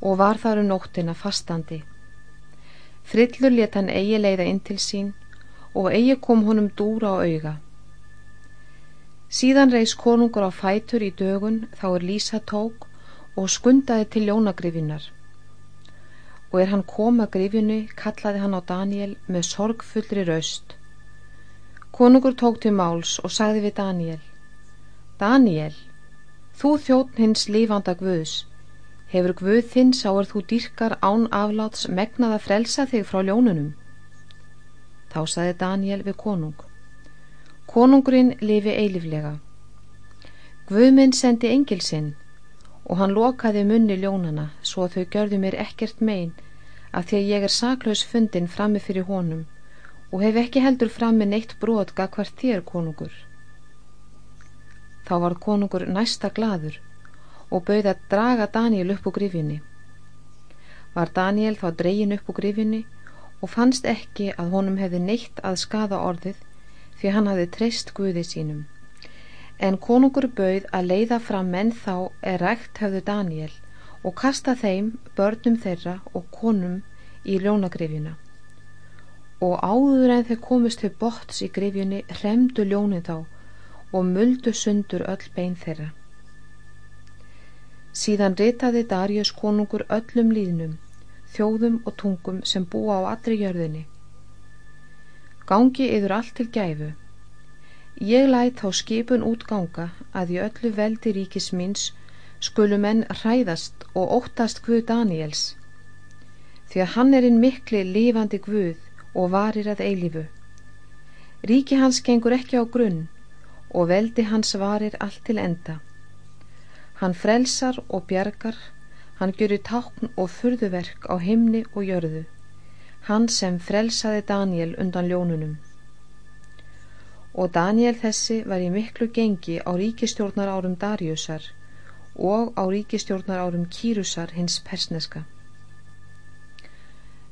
og var þar um nóttina fastandi Frillur let hann eigi leiða inn til sín og eigi kom honum dúra á auga. Síðan reys konungur á fætur í dögun þá er Lísa tók og skundaði til ljónagrifinnar. Og er hann kom að grifinu kallaði hann á Daniel með sorgfullri raust. Konungur tók til máls og sagði við Daniel Daniel, þú þjótt hins lífanda guðs Hefur Guð þinn sáur þú dýrkar án afláts megnað að frelsa þig frá ljónunum? Þá saði Daniel við konung. Konungurinn lifi eiliflega. Guð minn sendi engilsinn og hann lokaði munni ljónana svo að þau görðu mér ekkert megin af því að ég er saklaus fundin frammi fyrir honum og hef ekki heldur frammi neitt brot gað hvert þér konungur. Þá var konungur næsta gladur og bauð að draga Daniel upp úr grifinni. Var Daniel þá dregin upp úr grifinni og fannst ekki að honum hefði neitt að skada orðið því hann hafði treyst Guði sínum. En konungur bauð að leiða fram menn þá er rægt hefðu Daniel og kasta þeim, börnum þeirra og konum í ljónagrifjuna. Og áður en þeir komist til botts í grifjunni hremdu ljónin þá og muldu sundur öll bein þeirra. Síðan ritaði Darjus konungur öllum líðnum, þjóðum og tungum sem búa á allri jörðinni. Gangi yfir allt til gæfu. Ég læt þá skipun útganga að í öllu veldi ríkis míns skulu menn hræðast og óttast Guð Daniels, því að hann er einn mikli lifandi Guð og varir að eilifu. Ríki hans gengur ekki á grunn og veldi hans varir allt til enda. Hann frelsar og bjargar, hann gjörir tákn og furðuverk á himni og jörðu, hann sem frelsaði Daniel undan ljónunum. Og Daniel þessi var í miklu gengi á ríkistjórnar árum Darjusar og á ríkistjórnar árum Kýrusar hins persneska.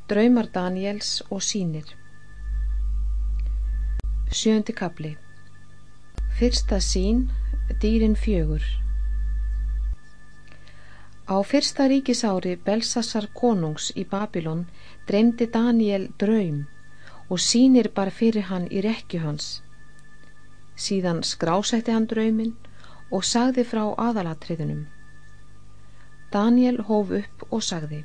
Draumar Daniels og sínir Sjöndi kapli Fyrsta sín, dýrin fjögur Á fyrsta ríkisári Belsassar konungs í Babilon dreymdi Daniel draum og sínir bar fyrir hann í rekju hans. Síðan skrásætti hann draumin og sagði frá aðalatriðunum. Daniel hóf upp og sagði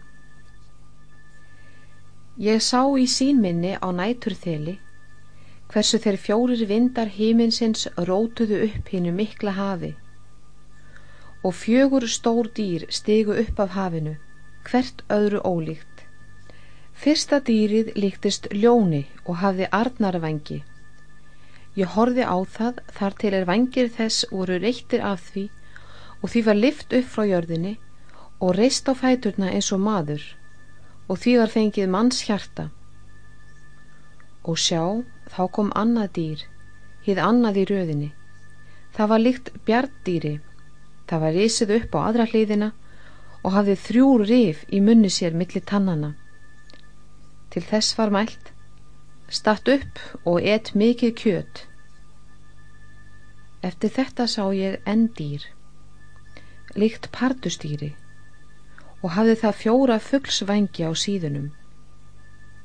Ég sá í sínminni á næturþeli hversu þeir fjórir vindar híminsins rótuðu upp hinnu mikla hafi og fjögur stór dýr stigu upp af hafinu, hvert öðru ólíkt. Fyrsta dýrið líktist ljóni og hafði arnarvangi. Ég horfi á það þar til er vangir þess voru reyktir af því og því var lift upp frá jörðinni og reist á fæturna eins og maður og því var fengið manns hjarta. Og sjá, þá kom annað dýr, hið annað í röðinni. Það var líkt bjartdýri Það var risið upp á aðra hliðina og hafði þrjú rif í munni sér millir tannana. Til þess var mælt, statt upp og ett mikið kjöt. Eftir þetta sá ég endýr, líkt pardustýri og hafði það fjóra fuglsvængi á síðunum.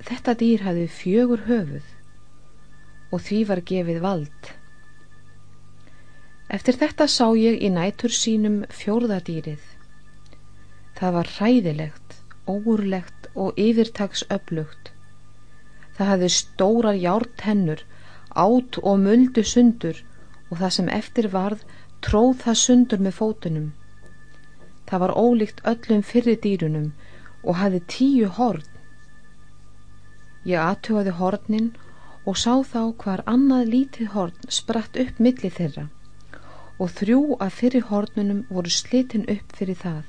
Þetta dýr hafði fjögur höfuð og því var gefið vald. Eftir þetta sá ég í nætur sínum fjórðadýrið. Það var hræðilegt, óurlegt og yfirtagsöflugt. Það hafði stórar jártennur, át og muldu sundur og það sem eftir varð tróð það sundur með fótunum. Það var ólíkt öllum fyrir dýrunum og hafði tíu horn. Ég aðtjóði hornin og sá þá hvar annað lítið horn spratt upp milli þeirra og þrjú af fyrir hornunum voru slitin upp fyrir það.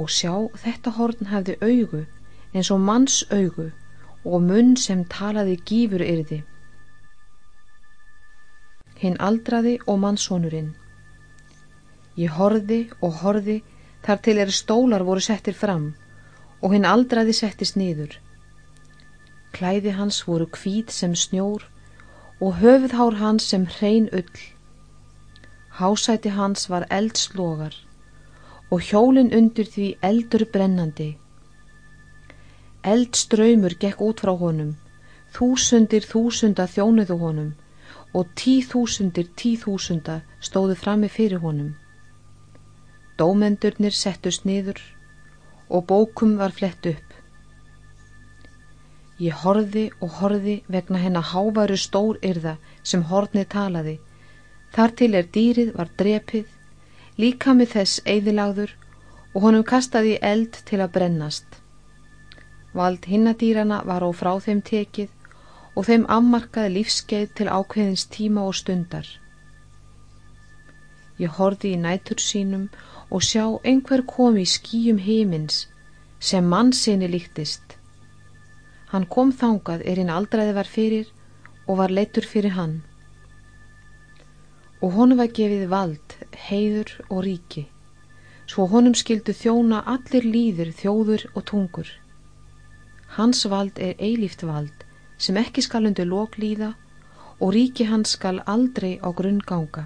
Og sjá þetta horn hafði augu eins og manns augu og munn sem talaði gífur yrði hinn aldraði og mannsónurinn. Ég horði og horði þar til er stólar voru settir fram og hinn aldraði settist niður. Klæði hans voru kvít sem snjór og höfuðhár hans sem hrein ull. Hásæti hans var eldslogar og hjólin undir því eldur brennandi. Eldströymur gekk út frá honum, þúsundir þúsunda þjónuðu honum og tíþúsundir tíþúsunda stóðu frammi fyrir honum. Dómendurnir settust niður og bókum var flett upp. Ég horfi og horfi vegna hennar hávaru stór yrða sem hornið talaði. Þar til er dýrið var drepið, líka með þess eðilagður og honum kastaði eld til að brennast. Vald hinnadýrana var á frá þeim tekið og þeim afmarkaði lífskeið til ákveðins tíma og stundar. Ég horfi í nætur sínum og sjá einhver komi í skýjum heimins sem mann sinni líktist. Hann kom þangað er hinn aldraði var fyrir og var leittur fyrir hann. Og honum var gefið vald, heiður og ríki, svo honum skildu þjóna allir líður, þjóður og tungur. Hans vald er eilíft vald sem ekki skal undir lok líða og ríki hans skal aldrei á grunn ganga.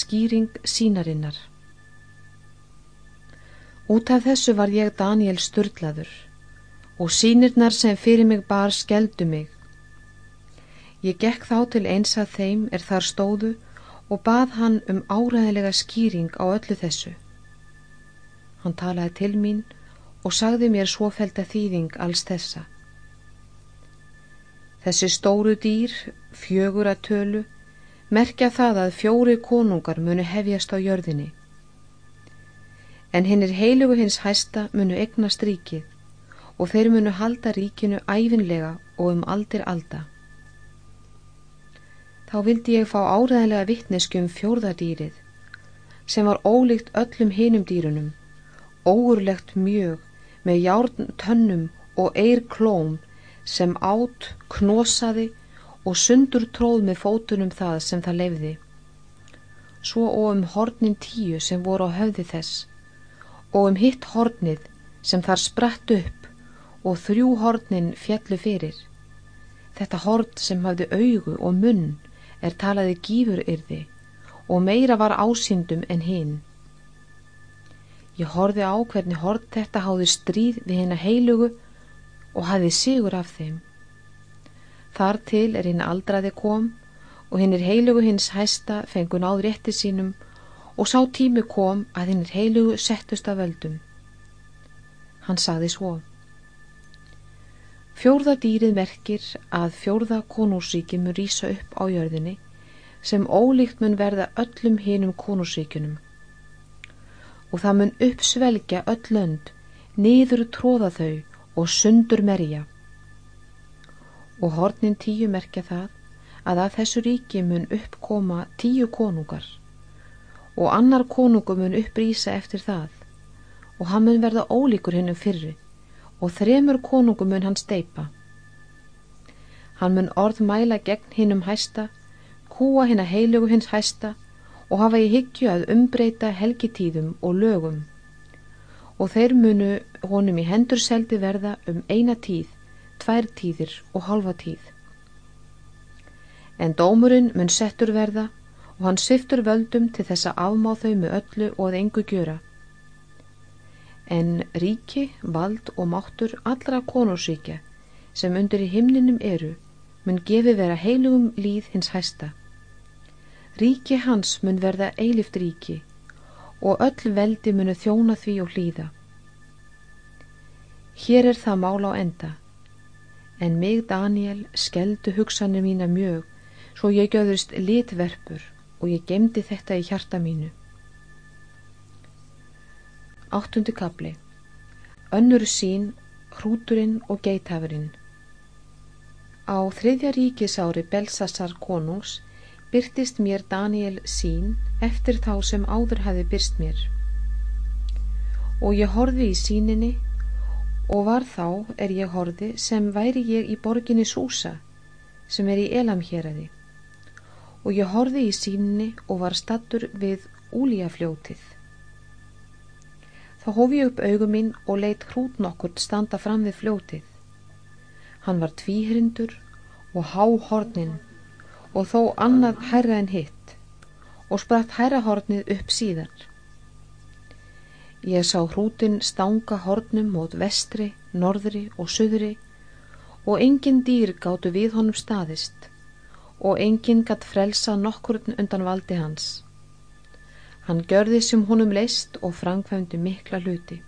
Skýring sínarinnar Út af þessu var ég Daniel Sturlaður og sínirnar sem fyrir mig bar skeldu mig. Ég gekk þá til eins að þeim er þar stóðu og bað hann um áræðilega skýring á öllu þessu. Hann talaði til mín og sagði mér svofelda þýðing alls þessa. Þessi stóru dýr, fjögur að tölu, merkja það að fjóri konungar munu hefjast á jörðinni. En hinn er heilugu hins hæsta munu egnast ríkið og þeir munu halda ríkinu æfinlega og um aldir alda. Þá vildi ég fá áræðilega vittnesku um fjórðadýrið sem var ólíkt öllum hinum dýrunum, óurlegt mjög með járn tönnum og eir klóm sem átt, knosaði og sundur tróð með fótunum það sem það lefði. Svo og um hornin tíu sem voru á höfði þess og um hitt hornið sem þar spratt upp og þrjú hornin fjallu fyrir. Þetta horn sem hafði augu og munn er talaði gífur yrði og meira var ásýndum en hinn. Ég horfi á hvernig hort þetta háði stríð við henn að heilugu og hafi sigur af þeim. Þar til er hinn aldraði kom og hinn er heilugu hins hæsta fengun áð rétti sínum og sá tími kom að hinn er heilugu settust af völdum. Hann saði svo. Fjórða dýrið merkir að fjórða konúsríki mun rýsa upp á jörðinni sem ólíkt mun verða öllum hinum konúsríkunum og það mun uppsvelgja öll lönd, niður tróða þau og sundur merja. Og hornin tíu merkja það að að þessu ríki mun uppkoma tíu konungar og annar konungu mun upprýsa eftir það og hann mun verða ólíkur hennum fyrri og þremur konungu mun hann steipa. Hann mun orð mæla gegn hinnum hæsta, kúa hinn að heilugu hins hæsta og hafa í hyggju að umbreyta helgitíðum og lögum og þeir munu honum í hendur seldi verða um eina tíð, tvær tíðir og halva tíð. En dómurinn mun settur verða og hann sviftur völdum til þess að afmá þau með öllu og að engu gjöra. En ríki, vald og máttur allra konursíkja sem undir í himninum eru mun gefi vera heilugum líð hins hæsta. Ríki hans mun verða eilift ríki og öll veldi munu þjóna því og hlýða. Hér er það mála á enda, en mig Daniel skeldu hugsanir mína mjög svo ég göðurst litverpur og ég gemdi þetta í hjarta mínu. Áttundi kapli Önnur sín, hrúturinn og geithafurinn Á þriðja ríkisári Belsassar konungs byrtist mér Daniel sín eftir þá sem áður hafi byrst mér. Og ég horfi í síninni og var þá er ég horfi sem væri ég í borginni Súsa sem er í Elamhjeraði og ég horfi í síninni og var stattur við úlíafljótið. Þá hófi ég upp augum mín og leitt hrút nokkurt standa fram við fljótið. Hann var tvíhrindur og háhornin og þó annað hærra en hitt og spratt hærrahornið upp síðan. Ég sá hrútin stanga hornum mót vestri, norðri og söðri og engin dýr gáttu við honum staðist og enginn gatt frelsa nokkurn undan valdi hans. Hann görði sem honum leist og framkvæmdi mikla hluti.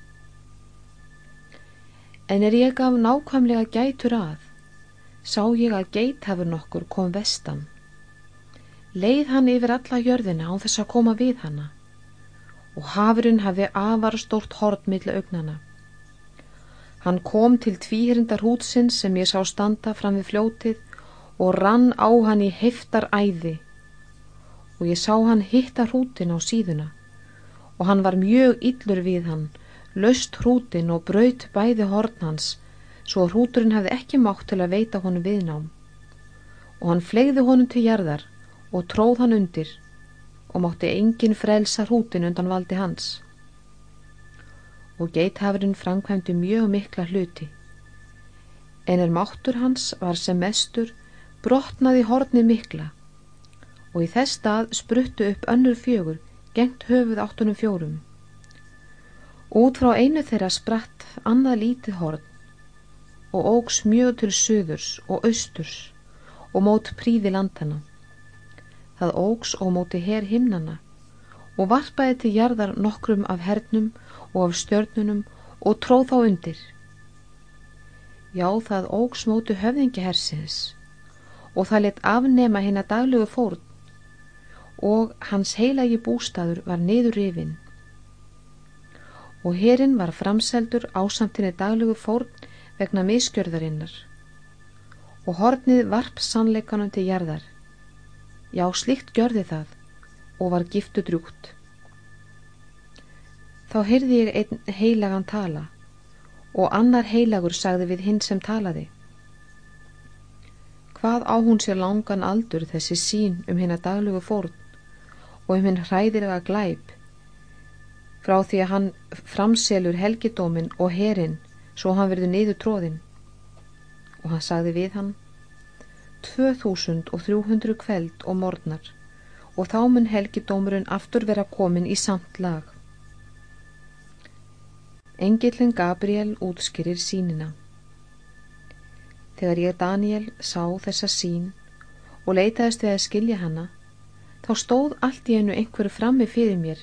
En er ég af nákvæmlega gætur að, sá ég að geithafur nokkur kom vestan. Leið hann yfir alla jörðina á þess að koma við hanna og hafurinn hafi afar stórt hort milla augnana. Hann kom til tvíhrindar hútsins sem ég sá standa fram við fljótið og rann á hann í heftar æði og ég sá hann hitta hrútin á síðuna. Og hann var mjög yllur við hann löst hrútin og braut bæði horn hans svo hrúturinn hefði ekki mátt til að veita honum viðnám. Og hann flegði honum til jarðar og tróð hann undir og mátti engin frelsa hrútin undan valdi hans og geithafurinn framkvæmdi mjög mikla hluti en er máttur hans var sem mestur brotnaði hornið mikla og í þess stað spruttu upp önnur fjögur gengt höfuð áttunum fjórum. Út frá einu þeirra spratt annað lítið horn og ógs mjög til söðurs og austurs og mót príði landana. Það ógs og móti her himnana og varpaði til jarðar nokkrum af hernum og af stjörnunum og tróð þá undir. Já, það ógs móti höfðingi hersins og það let afnema hennar daglegu fórn og hans heilagi bústaður var niður rifin og herin var framseldur ásamtinni daglegu fórn vegna miskjörðarinnar og hornið varp sannleikanum til jarðar já slikt gjörði það og var giftu drúgt þá heyrði ég einn heilagan tala og annar heilagur sagði við hinn sem talaði. Hvað á hún sér langan aldur þessi sín um hérna daglegu fórn og um hinn hræðilega glæp frá því að hann framselur helgidómin og herin svo hann verður niður tróðin og hann sagði við hann 2300 kveld og morgnar. Og þá mun helgidómurinn aftur vera komin í samt lag. Engillin Gabriel útskýrir sínina Þegar ég Daniel sá þessa sín og leitaðist við að skilja hana, þá stóð allt í einu einhverju frammi fyrir mér,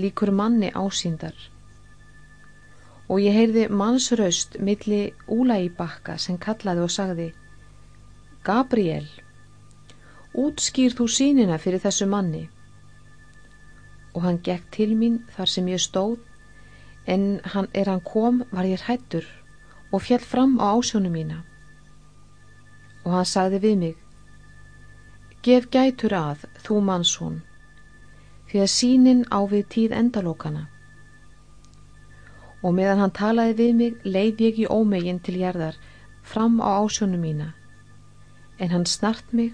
líkur manni ásýndar. Og ég heyrði mannsraust milli úla í bakka sem kallaði og sagði, Gabriel, útskýr þú sínina fyrir þessu manni. Og hann gekk til mín þar sem ég stóð, en hann, er hann kom var ég hættur og fjall fram á ásjónu mína og hann sagði við mig Gef gætur að, þú mannsson, því að sínin á við tíð endalókana. Og meðan hann talaði við mig, leið ég í ómegin til gerðar fram á ásjónu mína, en hann snart mig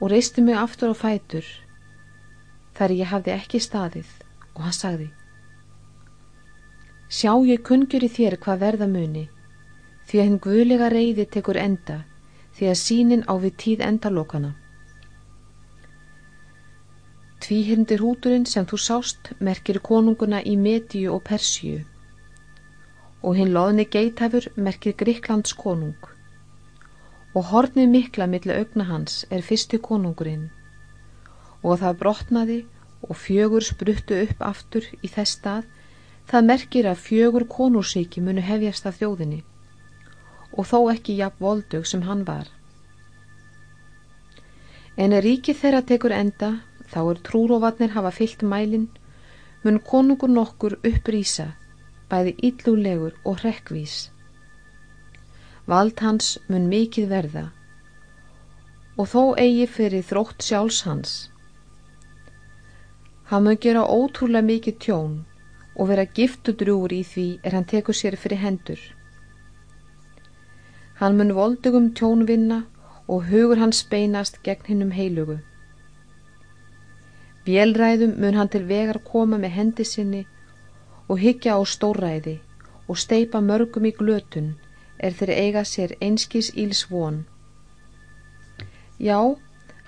og reisti mig aftur á fætur, þar ég hafði ekki staðið, og hann sagði Sjá ég kungjur í þér hvað verða muni, því að henn guðlega reyði tekur enda, því að sínin á við tíð endalókana. tvíhyrndir húturinn sem þú sást merkir konunguna í Medíu og Persíu og hinn loðni geithæfur merkir Gríklands konung og hornið mikla millir augna hans er fyrsti konungurinn. Og það brotnaði og fjögur spruttu upp aftur í þess stað. Það merkir að fjögur konúrsíki munu hefjast af þjóðinni. Og þó ekki jafn voldug sem hann var. En er ríkið þeirra tekur enda þá er trúróvatnir hafa fyllt mælin mun konungur nokkur upprýsa bæði illulegur og hrekkvís. Vald hans mun mikið verða og þó eigi fyrir þrótt sjálfs hans. Hann mun gera ótrúlega mikið tjón og vera giftudrúur í því er hann tekur sér fyrir hendur. Hann mun voldugum tjón vinna og hugur hans beinast gegn hinnum heilugu. Vélræðum mun hann til vegar koma með hendi sinni og hyggja á stóræði og steipa mörgum í glötun er þeir eiga sér einskís íls von. Já,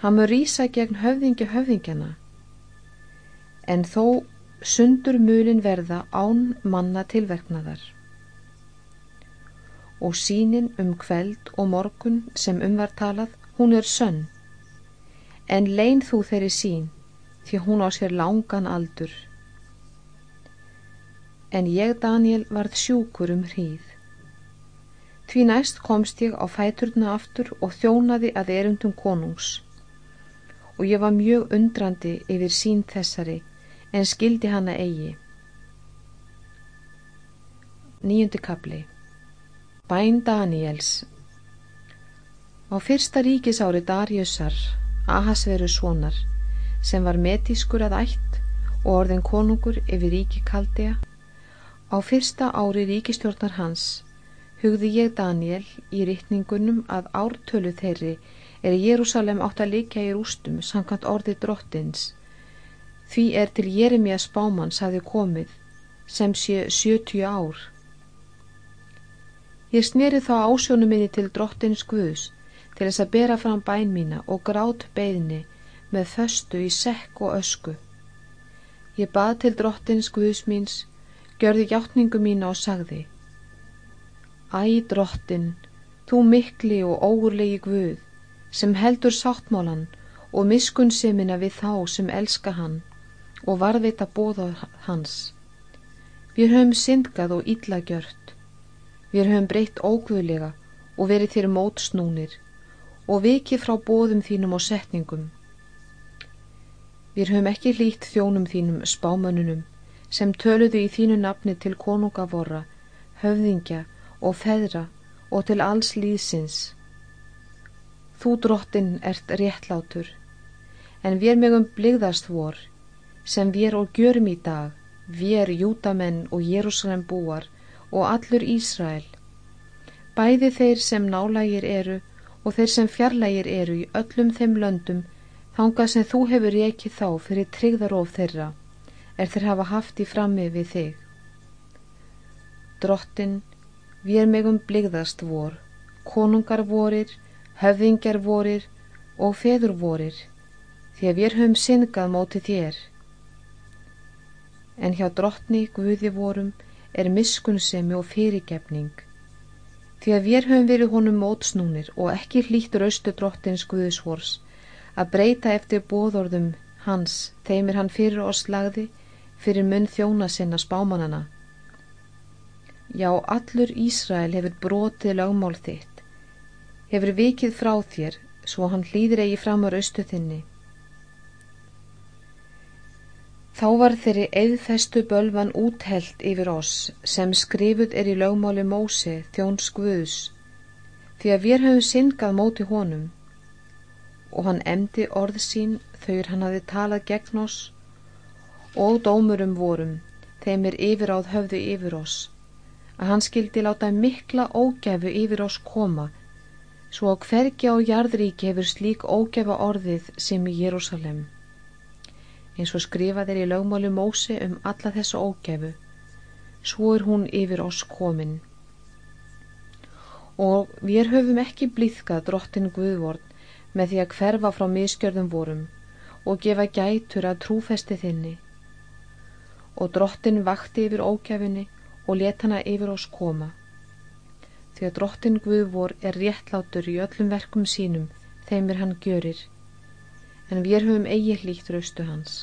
hann mör rýsa gegn höfðingi höfðingjana, en þó sundur mulin verða án manna tilverknaðar. Og sínin um kveld og morgun sem umvar talað, hún er sönn, en lein þú þeirri sín, því hún á sér langan aldur en ég Daniel varð sjúkur um hríð. Því næst komst ég á fæturna aftur og þjónaði að erundum konungs. Og ég var mjög undrandi yfir sín þessari en skildi hana eigi. Nýjundi kapli Bæn Daniels Á fyrsta ríkisári Darjusar, Ahasveru svonar, sem var metískur að ætt og orðin konungur yfir ríki Kaldea, Á fyrsta ári ríkistjórnar hans hugði ég Daniel í rittningunum að ártölu þeirri er Jérúsalem átt að líka í rústum samkant orði drottins því er til Jeremia spámanns hafi komið sem sé 70 ár. Ég sneri þá ásjónu minni til drottins Guðs til þess að bera fram bæn mína og grát beðni með föstu í sekk og ösku. Ég bað til drottins Guðs míns gjörði hjáttningu mína og sagði Æ, drottin, þú mikli og óurlegi Guð, sem heldur sáttmálan og miskunnsemina við þá sem elska hann og varðvita bóða hans. Við höfum syndgað og illa gjört. Við höfum breytt óguðlega og verið þér mótsnúnir og vikið frá bóðum þínum og setningum. Við höfum ekki hlýtt þjónum þínum spámanunum sem töluðu í þínu nafni til konungavora, höfðingja og feðra og til alls líðsins. Þú drottin ert réttlátur, en við megum bligðast vor, sem við og gjörum í dag, við jútamenn og Jérúsalem búar og allur Ísrael. Bæði þeir sem nálægir eru og þeir sem fjarlægir eru í öllum þeim löndum þangað sem þú hefur rekið þá fyrir tryggðaróf þeirra er þeir hafa haft í frammi við þig. Drottin, við megum bligðast vor, konungar vorir, höfðingjar vorir og feður vorir, því að við höfum syngað móti þér. En hjá drottni Guði vorum er miskunnsemi og fyrirgefning, því að við höfum verið honum mótsnúnir og ekki hlýtt raustu drottins Guðisvors, að breyta eftir bóðorðum hans, þeimir hann fyrir oss lagði, fyrir munn þjóna sinna spámanana. Já, allur Ísrael hefur brotið lögmál þitt, hefur vikið frá þér, svo hann hlýðir eigi fram á raustu þinni. Þá var þeirri eðfestu bölvan úthelt yfir oss sem skrifuð er í lögmáli Móse þjóns Guðs því að við höfum syngað móti honum. Og hann emdi orð sín þauður hann hafi talað gegn oss og dómurum vorum, þeim er yfiráð höfðu yfir oss, að hann skildi láta mikla ógæfu yfir oss koma, svo að hvergi á jarðríki hefur slík ógæfa orðið sem í Jérúsalem. Eins og skrifað er í lögmáli Mósi um alla þessa ógæfu, svo er hún yfir oss komin. Og við höfum ekki blíðkað drottin Guðvorn með því að hverfa frá miskjörðum vorum og gefa gætur að trúfesti þinni. Og drottin vakti yfir ógjafinni og let hana yfir oss koma. Því að drottin Guðvor er réttlátur í öllum verkum sínum, þeim er hann gjörir, en við höfum eigi hlýtt raustu hans.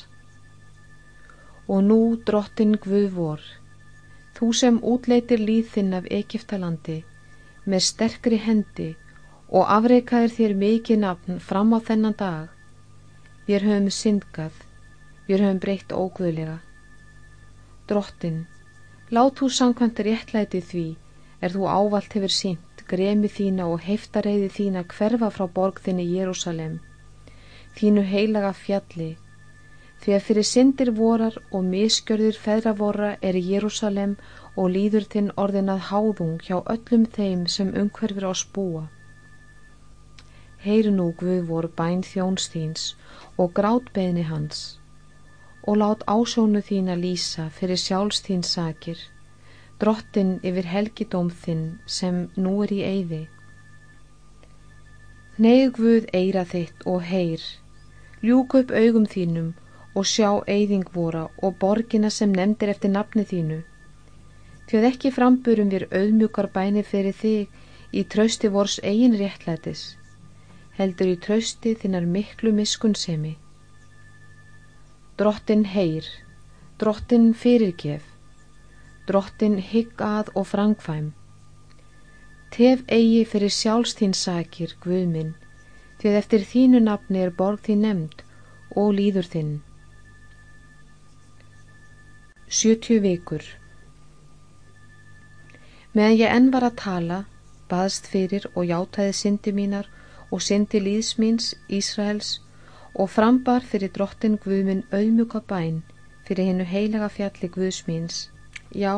Og nú drottin Guðvor, þú sem útleitir líðinn af Egiptalandi, með sterkri hendi og afreikaðir þér mikið nafn fram á þennan dag, Við höfum syndgað, við höfum breytt óguðlega. Drottin, lát þú samkvæmt réttlæti því er þú ávalt hefur synd, gremi þína og heftareiði þína hverfa frá borg þinni Jérúsalem, þínu heilaga fjalli, því að fyrir syndir vorar og miskjörðir feðra vorra er Jérúsalem og líður þinn orðinað háðung hjá öllum þeim sem umhverfir á spúa. Heyr nú Guð voru bæn þjónstíns og grátbeðni hans og lát ásónu þín að lýsa fyrir sjálfs þín sakir drottin yfir helgidóm þinn sem nú er í eyði. Neigvuð eira þitt og heyr. Ljúk upp augum þínum og sjá eyðing vora og borgina sem nefndir eftir nafni þínu. Að ekki framburum við auðmjúkar bæni fyrir þig í trausti vors eigin réttlætis heldur í trausti þinnar miklu miskunnsemi. Drottin heyr, drottin fyrirgef, drottin hygg að og frangfæm. Tef eigi fyrir sjálfstín sakir, Guðminn, því að eftir þínu nafni er borð því nefnd og líður þinn. 70 vikur Meðan ég enn var að tala, baðst fyrir og játæði syndi mínar og syndi líðsmýns Ísraels og frambar fyrir drottin Guðminn auðmuka bæn fyrir hennu heilaga fjalli Guðsmýns. Já,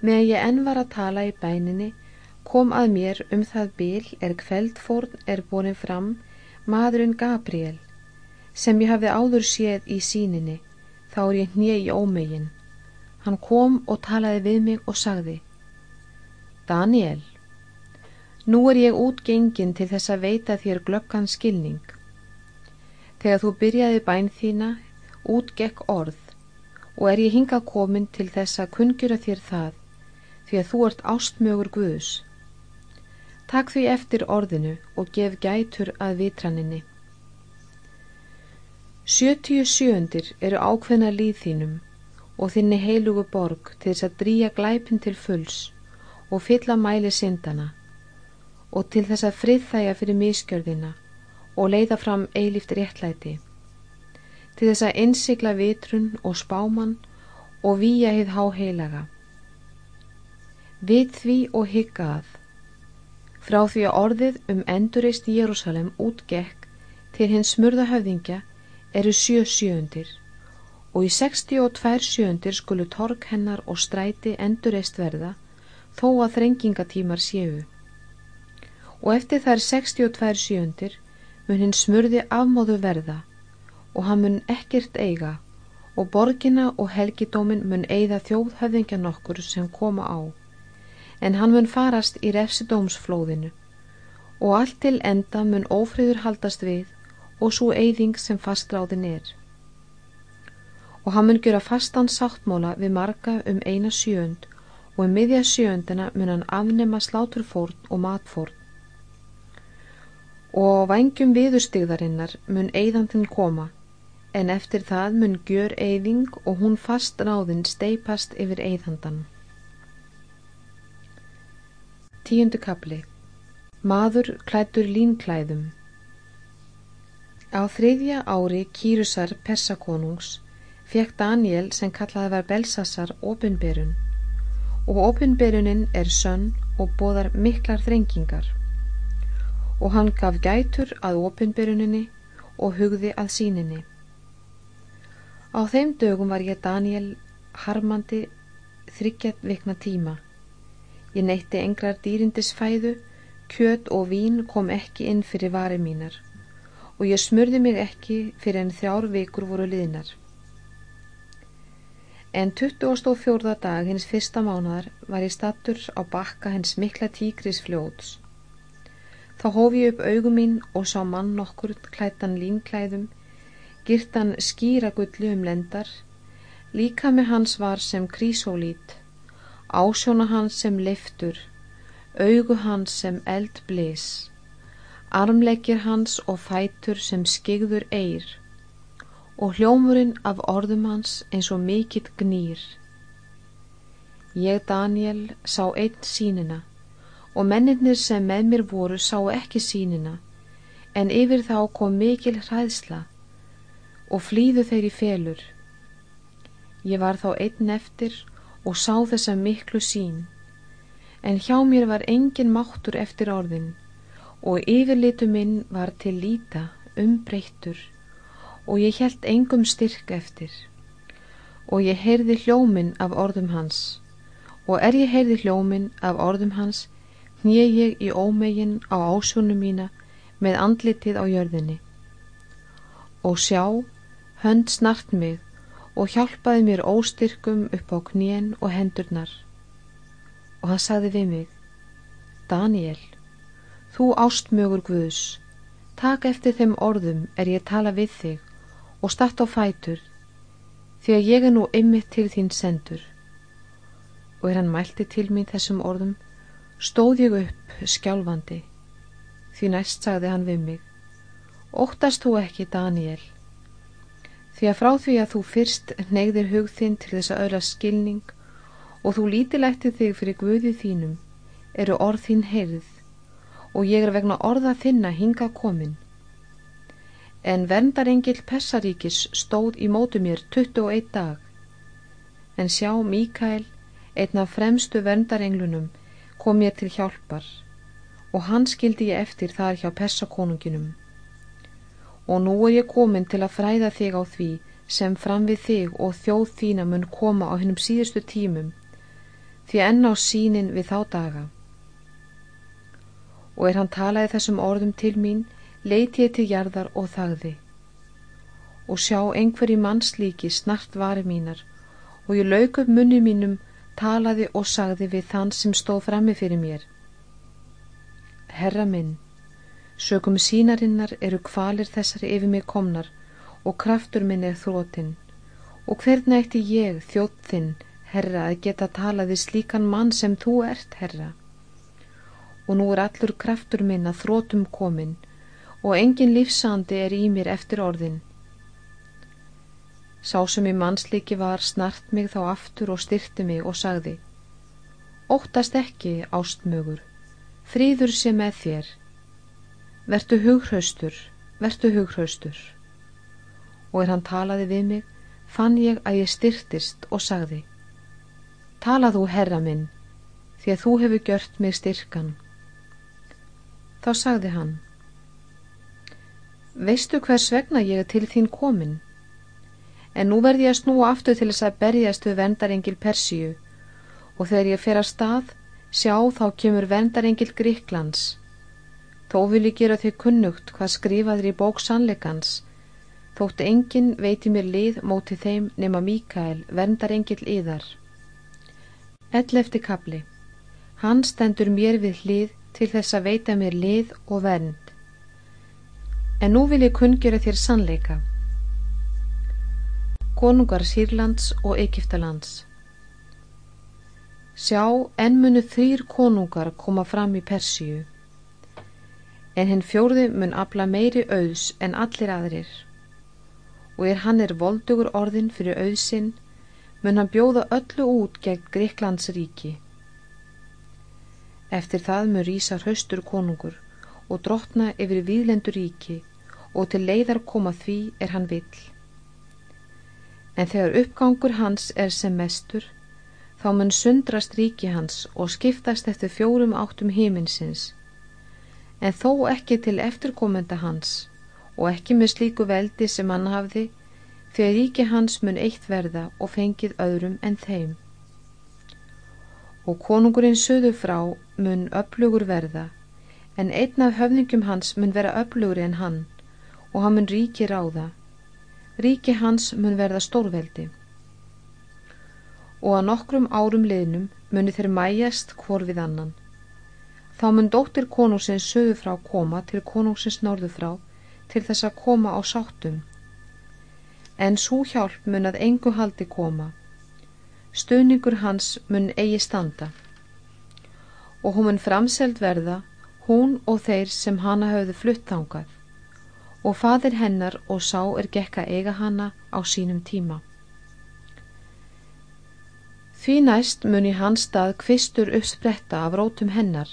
með ég enn var að tala í bæninni, kom að mér um það bil er kveldfórn er borin fram maðurinn Gabriel, sem ég hafði áður séð í síninni, þá er ég hnið í ómegin. Hann kom og talaði við mig og sagði, Daniel, Nú er ég útgengin til þess að veita þér glöggan skilning. Þegar þú byrjaði bæn þína, útgekk orð og er ég hingað komin til þess að kungjura þér það því að þú ert ástmögur Guðus. Takk því eftir orðinu og gef gætur að vitraninni. Sjötíu sjöundir eru ákveðna líð þínum og þinni heilugu borg til þess að drýja glæpin til fulls og fylla mæli syndana og til þess að friðþæja fyrir miskjörðina og leiða fram eilíft réttlæti, til þess að innsikla vitrun og spáman og výja hið há heilaga. Við því og hyggað, frá því að orðið um endurist Jérúsalem útgekk til hins smurða höfðingja eru sjö sjöundir og í 62 sjöundir skulu tork hennar og stræti endurist verða þó að þrengingatímar séu og eftir þær 62 sjöndir mun hinn smurði afmóðu verða og hann mun ekkert eiga og borgina og helgidómin mun eigða þjóðhöfðingja nokkur sem koma á. En hann mun farast í refsidómsflóðinu og allt til enda mun ófriður haldast við og svo eigðing sem fastráðin er. Og hann mun gera fastan sáttmóla við marga um eina sjönd og um miðja sjöndina mun hann afnema sláturfórn og matfórn og vangjum viðurstigðarinnar mun eigðandin koma. En eftir það mun gjör eigðing og hún fast ráðin steipast yfir eigðandan. Tíundu kapli Maður klættur línklæðum. Á þriðja ári Kýrusar Persakonungs fekk Daniel sem kallaði var Belsassar opinberun. Og opinberunin er sönn og bóðar miklar þrengingar og hann gaf gætur að opinberuninni og hugði að síninni. Á þeim dögum var ég Daniel harmandi þryggjað vikna tíma. Ég neytti engrar dýrindisfæðu, kjöt og vín kom ekki inn fyrir vari mínar og ég smurði mig ekki fyrir en þjár vikur voru liðnar. En 24. dag hins fyrsta mánadar var ég stattur á bakka hins mikla tíkrisfljóts Þá hóf ég upp augum mín og sá mann nokkur klættan línklæðum, girtan skýra gulli um lendar, líka með hans var sem krísólít, ásjóna hans sem liftur, augu hans sem eld blís, armleggir hans og fætur sem skigður eir og hljómurinn af orðum hans eins og mikill gnýr. Ég, Daniel, sá einn sínina og mennirnir sem með mér voru sá ekki sínina en yfir þá kom mikil hræðsla og flýðu þeir í felur. Ég var þá einn eftir og sá þessa miklu sín en hjá mér var engin máttur eftir orðin og yfirlitu minn var til líta umbreyttur og ég held engum styrk eftir. Og ég heyrði hljóminn af orðum hans. Og er ég heyrði hljóminn af orðum hans, hnið ég í ómegin á ásjónum mína með andlitið á jörðinni. Og sjá, hönd snart mig og hjálpaði mér óstyrkum upp á knén og hendurnar. Og hann sagði við mig, Daniel, þú ástmögur Guðs, tak eftir þeim orðum er ég tala við þig og statt á fætur, því að ég er nú ymmið til þín sendur og er hann mælti til mín þessum orðum, stóð ég upp skjálfandi. Því næst sagði hann við mig, óttast þú ekki, Daniel, því að frá því að þú fyrst neyðir hug þinn til þess að öðra skilning og þú lítilætti þig fyrir guðið þínum, eru orð þín heyrð og ég er vegna orða þinna hinga komin. En verndarengil Pessaríkis stóð í mótu mér 21 dag, en sjá Míkael Einn af fremstu verndarenglunum kom mér til hjálpar og hann skildi ég eftir þar hjá persakonunginum. Og nú er ég komin til að fræða þig á því sem fram við þig og þjóð þína mun koma á hennum síðustu tímum því enn á sínin við þá daga. Og er hann talaði þessum orðum til mín, leiti ég til jarðar og þagði. Og sjá einhverji mannslíki snart vari mínar og ég lauk upp munni mínum talaði og sagði við þann sem stóð frammi fyrir mér. Herra minn, sögum sínarinnar eru kvalir þessari yfir mig komnar og kraftur minn er þrótin og hvernig ætti ég, þjóttinn, herra, að geta talaði slíkan mann sem þú ert, herra? Og nú er allur kraftur minn að þrótum komin og engin lífsandi er í mér eftir orðin Sá sem í mannsliki var snart mig þá aftur og styrti mig og sagði Óttast ekki, ástmögur, fríður sé með þér. Vertu hughaustur, vertu hughaustur. Og er hann talaði við mig, fann ég að ég styrtist og sagði Tala þú, herra minn, því að þú hefur gjört mig styrkan. Þá sagði hann Veistu hvers vegna ég er til þín komin? En nú verð ég að snúa aftur til þess að berjast við vendarengil Persíu. Og þegar ég fer að stað sjá þá kemur vendarengil Gríklands þó vil ég gera þau kunnugt hvað skrifaður í bók sannleikans. Þótt enginn veiti mér lið móti þeim nema Míkael, vendarengil yðar Ell eftir kapli Hann stendur mér við hlið til þess að veita mér lið og vernd. En nú vil ég kunngjöra þér sannleika konungar Sýrlands og Egiptalands. Sjá, enn munu þrýr konungar koma fram í Persíu, en hinn fjórði mun afla meiri auðs en allir aðrir, og er hann er voldugur orðin fyrir auðsinn, mun hann bjóða öllu út gegn Greiklands ríki. Eftir það mun rýsa hraustur konungur og drotna yfir výðlendur ríki og til leiðar koma því er hann vill en þegar uppgangur hans er sem mestur, þá mun sundrast ríki hans og skiptast eftir fjórum áttum híminsins, en þó ekki til eftirkomenda hans og ekki með slíku veldi sem hann hafði, þegar ríki hans mun eitt verða og fengið öðrum en þeim. Og konungurinn söðu frá mun öflugur verða, en einn af höfningum hans mun vera öflugur en hann, og hann mun ríki ráða, ríki hans mun verða stórveldi og að nokkrum árum liðnum muni þeir mæjast hvor við annan. Þá mun dóttir konungsins söðu frá koma til konungsins norðu frá til þess að koma á sáttum en svo hjálp mun að engu haldi koma. Stuðningur hans mun eigi standa. Og hún mun framseld verða, hún og þeir sem hana hafðu fluttangað, og fadir hennar og sá er gekka eiga hana á sínum tíma. Því næst mun í hans stað kvistur uppspretta af rótum hennar.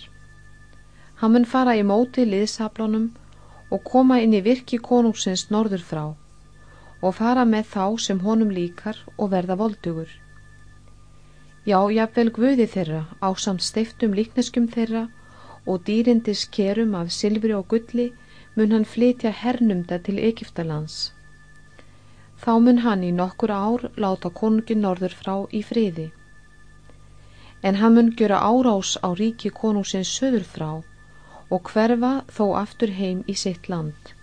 Hann mun fara í móti liðsablónum og koma inn í virki konungsins norður frá og fara með þá sem honum líkar og verða voldugur. Já, jáfnvel guði þeirra á samt steiftum líkneskum þeirra og dýrindis kerum af silfri og gulli mun hann flytja hernumda til Egiptalands. Þá mun hann í nokkur ár láta konungin norður frá í friði. En hann mun gjöra árás á ríki konungsins söður frá og hverfa þó aftur heim í sitt land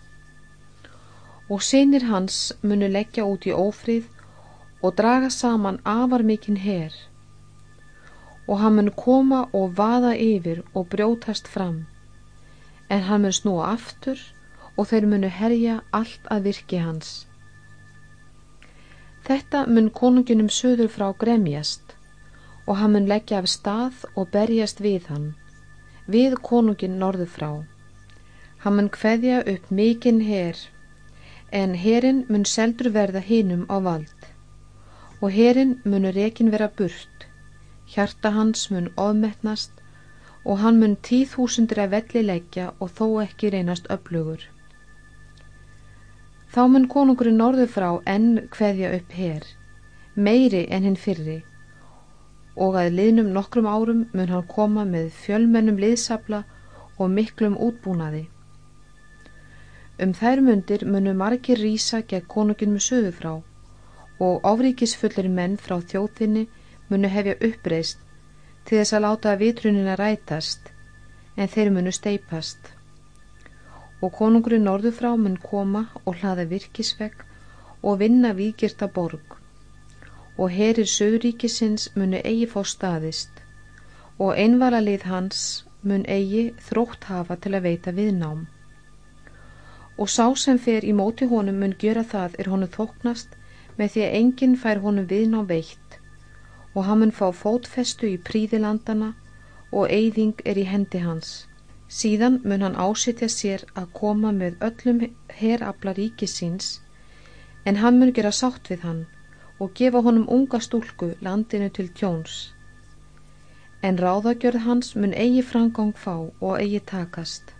og sinir hans munu leggja út í ófrið og draga saman afar mikinn her og hann mun koma og vaða yfir og brjótast fram en hann mun snúa aftur og þeir munu herja allt að virki hans. Þetta mun konunginum söður frá gremjast og hann mun leggja af stað og berjast við hann við konungin norðu frá hann mun hveðja upp mikinn her en herin mun seldur verða hinum á vald. Og herin munu rekin vera burt hjarta hans mun ofmetnast og hann mun tíðhúsundir að velli leggja og þó ekki reynast öflugur. Þá mun konungurinn norðu frá enn hveðja upp her meiri enn hinn fyrri og að liðnum nokkrum árum mun hann koma með fjölmennum liðsabla og miklum útbúnaði. Um þær mundir munu margir rýsa gegn konunginum söðu frá og áríkisfullir menn frá þjóðinni munu hefja uppreist til þess að láta vitrunina rætast en þeir munu steipast. Og konungurinn norðu frá mun koma og hlaða virkisvegg og vinna vikirta borg. Og herir söðuríkisins munu eigi fá staðist. Og einvala lið hans mun eigi þrótt hafa til að veita viðnám. Og sá sem fer í móti honum mun gjöra það er honum þóknast með því að enginn fær honum viðná veitt og hann mun fá fótfestu í príðilandana og eyðing er í hendi hans. Síðan mun hann ásitja sér að koma með öllum herabla ríkisins en hann mun gera sátt við hann og gefa honum unga stúlku landinu til tjóns. En ráðagjörð hans mun eigi frangang fá og eigi takast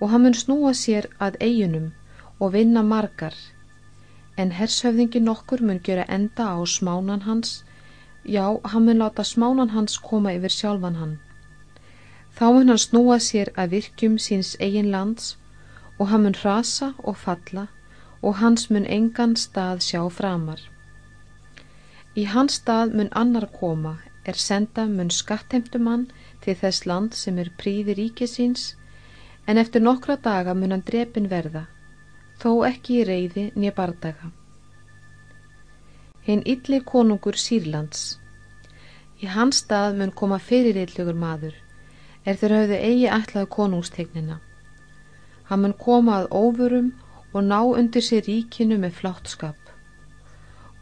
og hann mun snúa sér að eiginum og vinna margar en hershöfðingi nokkur mun gera enda á smánan hans já, hann mun láta smánan hans koma yfir sjálfan hann þá mun hann snúa sér að virkjum síns eigin lands og hann mun rasa og falla og hans mun engan stað sjá framar í hans stað mun annar koma er senda mun skattheimtumann til þess land sem er príði ríkisins en eftir nokkra daga mun hann drepin verða, þó ekki í reyði nýja bardaga. Hinn ylli konungur Sýrlands. Í hans stað mun koma fyririllegur maður, er þeir hafðu eigi ætlað konungstegnina. Hann mun koma að óvörum og ná undir sér ríkinu með fláttskap.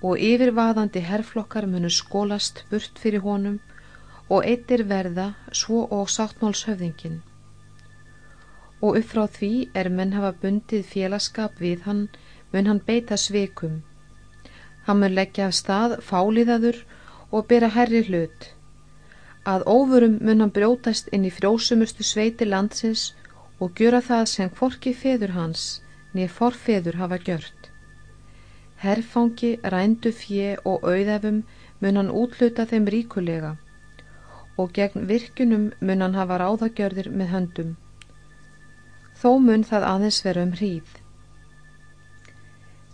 Og yfirvaðandi herflokkar munu skólast burt fyrir honum og eittir verða svo og sáttmálshöfðingin og upp frá því er menn hafa bundið félagskap við hann mun hann beita sveikum. Hann mun leggja af stað fáliðaður og bera herri hlut. Að óvurum mun hann brjótast inn í frjósumustu sveiti landsins og gjöra það sem hvorki feður hans niður forfeður hafa gjört. Herfangi, rændu fjö og auðefum mun hann útluta þeim ríkulega og gegn virkunum mun hann hafa ráðagjörðir með höndum þó mun það aðeins vera um hríð.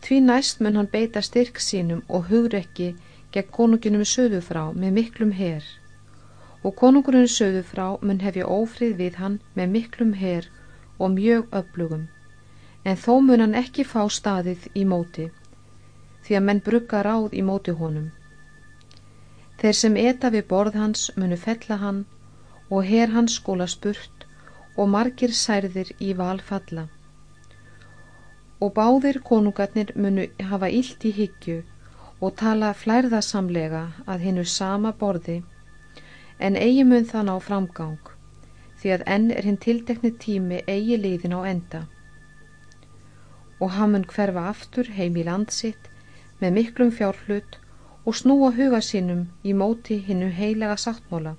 Tví næst mun hann beita styrk sínum og hugrekki gegn konunginum söðu frá með miklum her og konungurinn söðu frá mun hefja ófrið við hann með miklum her og mjög öflugum en þó mun hann ekki fá staðið í móti því að menn brugga ráð í móti honum. Þeir sem eta við borð hans munu fella hann og her hans skóla spurt og margir særðir í valfalla. Og báðir konungarnir munu hafa illt í hyggju og tala flærðasamlega að hinnu sama borði en eigi mun það ná framgang því að enn er hinn tildekni tími eigi liðin á enda og hann mun hverfa aftur heim í land sitt með miklum fjárhlut og snúa huga sínum í móti hinnu heilega sáttmóla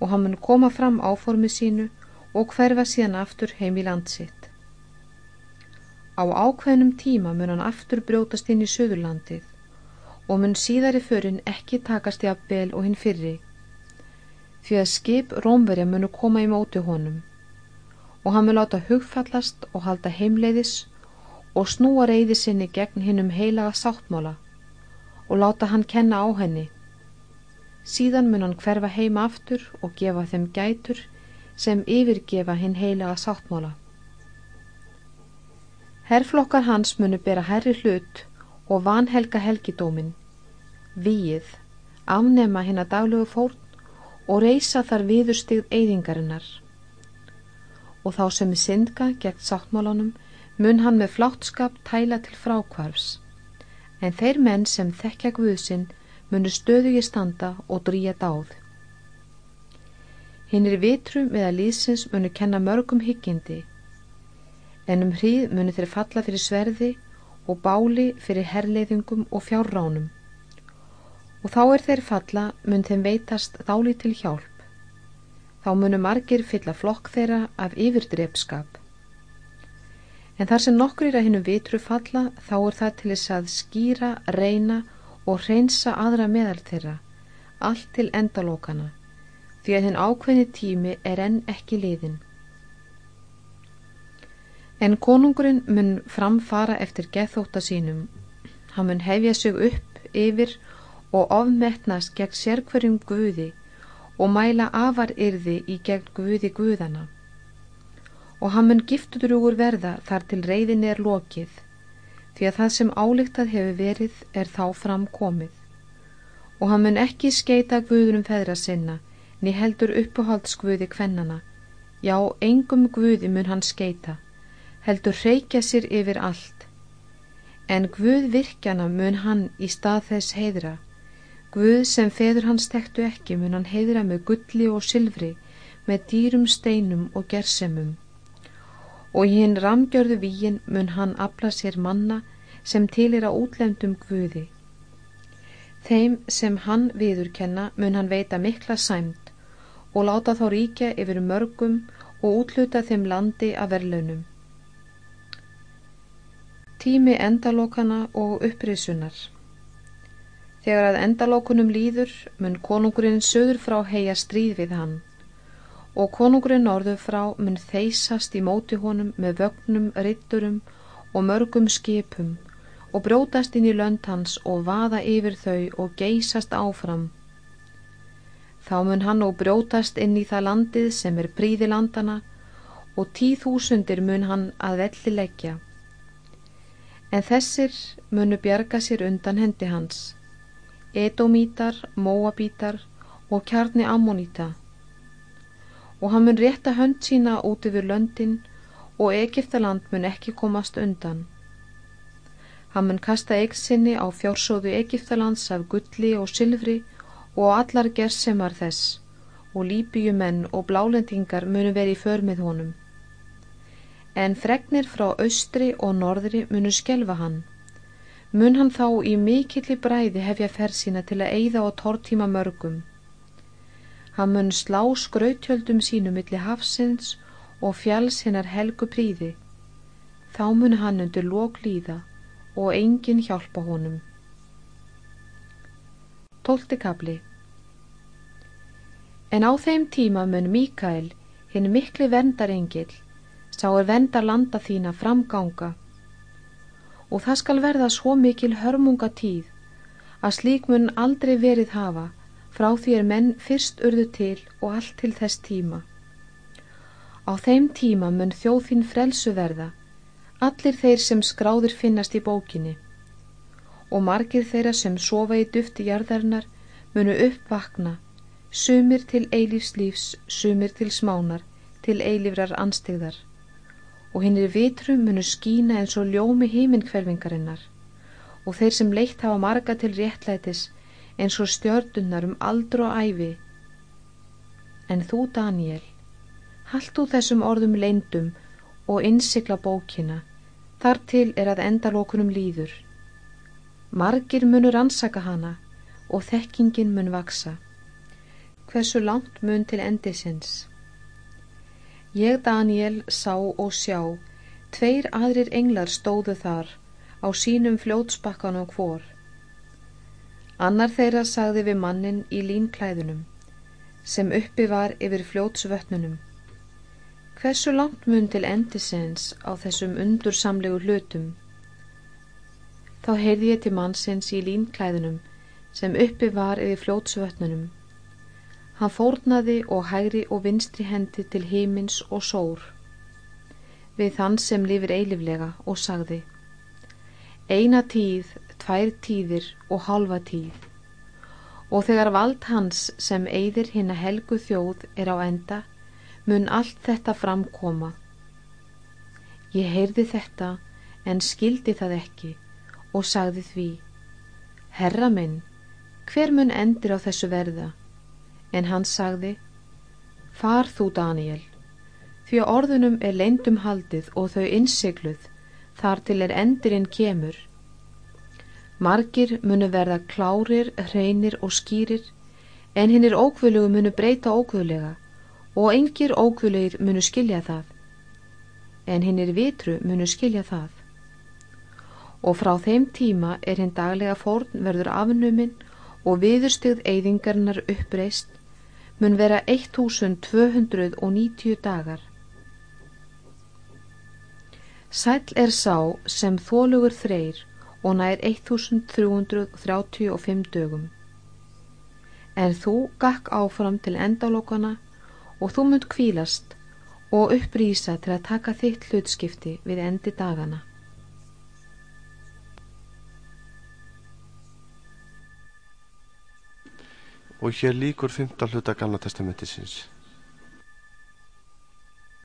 og hann mun koma fram áformi sínu og hverfa síðan aftur heim í land sitt. Á ákveðnum tíma mun hann aftur brjótast inn í söðurlandið og mun síðari förin ekki takast í að bel og hinn fyrri því að skip rómverja munu koma í móti honum og hann mun láta hugfallast og halda heimleiðis og snúa reyði sinni gegn hinnum heilaga sáttmála og láta hann kenna á henni síðan mun hann hverfa heima aftur og gefa þeim gætur sem yfirgefa hinn heilaga sáttmála. Herrflokkar hans munu bera herri hlut og vanhelga helgidómin, víið, afnema hinn að daglegu fórn og reysa þar viðurstigð eyðingarinnar. Og þá sem er syndga gegn sáttmálanum mun hann með fláttskap tæla til frákvarfs, en þeir menn sem þekkja Guðsinn munu stöðugi standa og drýja dáð. Hinnir vitrum eða lísins munu kenna mörgum hyggjindi, en um hríð munu þeir falla fyrir sverði og báli fyrir herleiðingum og fjárránum. Og þá er þeir falla mun þeim veitast þáli til hjálp. Þá munu margir fylla flokk þeirra af yfirdreipskap. En þar sem nokkur er að hinnum vitru falla þá er það til þess að skýra, reyna og hreinsa aðra meðal þeirra, allt til endalókana, því að þinn ákveðni tími er enn ekki liðin. En konungurinn mun framfara eftir gethóta sínum, hann mun hefja sig upp yfir og ofmetnast gegn sérkverjum guði og mæla afar yrði í gegn guði guðana. Og hann mun giftutrúur verða þar til reyðin er lokið, því að það sem álíktað hefur verið er þá fram komið. Og hann mun ekki skeita guðurum feðra sinna ný heldur uppuhaldskvöði kvennana já, engum guði mun hann skeita heldur reykja sér yfir allt en guð virkjana mun hann í stað þess heidra guð sem feður hans tektu ekki mun hann heidra með gulli og sylfri með dýrum steinum og gersemum og hinn ramgjörðu víin mun hann afla sér manna sem til er að útlendum guði. Þeim sem hann viðurkenna mun hann veita mikla sæmt og láta þá ríkja yfir mörgum og útluta þeim landi af verlaunum. Tími endalókana og upprisunar Þegar að endalókunum líður mun konungurinn söður frá heia stríð við hann og konungurinn norður frá mun þeysast í móti honum með vögnum, ritturum og mörgum skipum og brótast inn í lönd hans og vaða yfir þau og geysast áfram. Þá mun hann og brótast inn í það landið sem er príðilandana og tíðhúsundir mun hann að velli leggja. En þessir munu bjarga sér undan hendi hans, edomítar, móabítar og kjarni ammonita og hann mun rétta hönd sína út yfir löndin og Egiptaland mun ekki komast undan. Hann mun kasta eigð sinni á fjársóðu Egiptalands af gulli og sylfri og allar gerðsemar þess og líbíumenn og blálendingar munu verið í för með honum. En fregnir frá austri og norðri munu skelfa hann. Mun hann þá í mikilli bræði hefja ferð sína til að eigða á tortíma mörgum Hann mun slá skrautjöldum sínu milli hafsins og fjalls hinnar helgu príði. Þá mun hann undir lók líða og engin hjálpa honum. Tólti kabli En á þeim tíma mun Míkael, hinn mikli vendarengil, sá er vendar landa þína framganga. Og það skal verða svo mikil hörmunga tíð að slík mun aldrei verið hafa frá því er menn fyrst urðu til og allt til þess tíma. Á þeim tíma mun þjóð þín frelsu verða, allir þeir sem skráðir finnast í bókinni. Og margir þeirra sem sofa í dufti jarðarnar munu uppvakna, sumir til eilífs lífs, sumir til smánar, til eilífrar anstegðar og hinnir vitrum munu skína eins og ljómi híminkvelvingarinnar og þeir sem leitt hafa marga til réttlætis eins og stjördunar um aldur og æfi. En þú, Daniel, hald þú þessum orðum leindum og innsikla bókina, þar til er að endalókunum líður. Margir munur ansaka hana og þekkingin mun vaksa. Hversu langt mun til endisins? Ég, Daniel, sá og sjá, tveir aðrir englar stóðu þar, á sínum fljótsbakkanum hvor. Annar þeirra sagði við mannin í línklæðunum, sem uppi var yfir fljótsvötnunum. Hversu langt mun til endisins á þessum undursamlegu hlutum? Þá heyrði ég til mannsins í línklæðunum, sem uppi var yfir fljótsvötnunum. Hann fórnaði og hægri og vinstri hendi til hímins og sór við þann sem lifir eiliflega og sagði Eina tíð, tvær tíðir og halva tíð og þegar vald hans sem eigðir hinn að helgu þjóð er á enda mun allt þetta framkoma. Ég heyrði þetta en skildi það ekki og sagði því Herra minn, hver mun endir á þessu verða? En hann sagði, Far þú Daniel, því að orðunum er leindum haldið og þau innsikluð, þar til er endirinn kemur. Margir munu verða klárir, hreinir og skýrir, en hinn er ókvölugu munu breyta ókvölulega og engir ókvölugur munu skilja það, en hinn er vitru munu skilja það. Og frá þeim tíma er hinn daglega fórn verður afnuminn og viðurstigð eyðingarnar uppreist mun vera 1290 dagar. Sæl er sá sem þólugur þreyr og nær 1335 dögum. En þú gakk áfram til endalókana og þú munt kvílast og upprýsa til að taka þitt hlutskipti við endi dagana. Og hér líkur fymta hluta gamla testamentisins.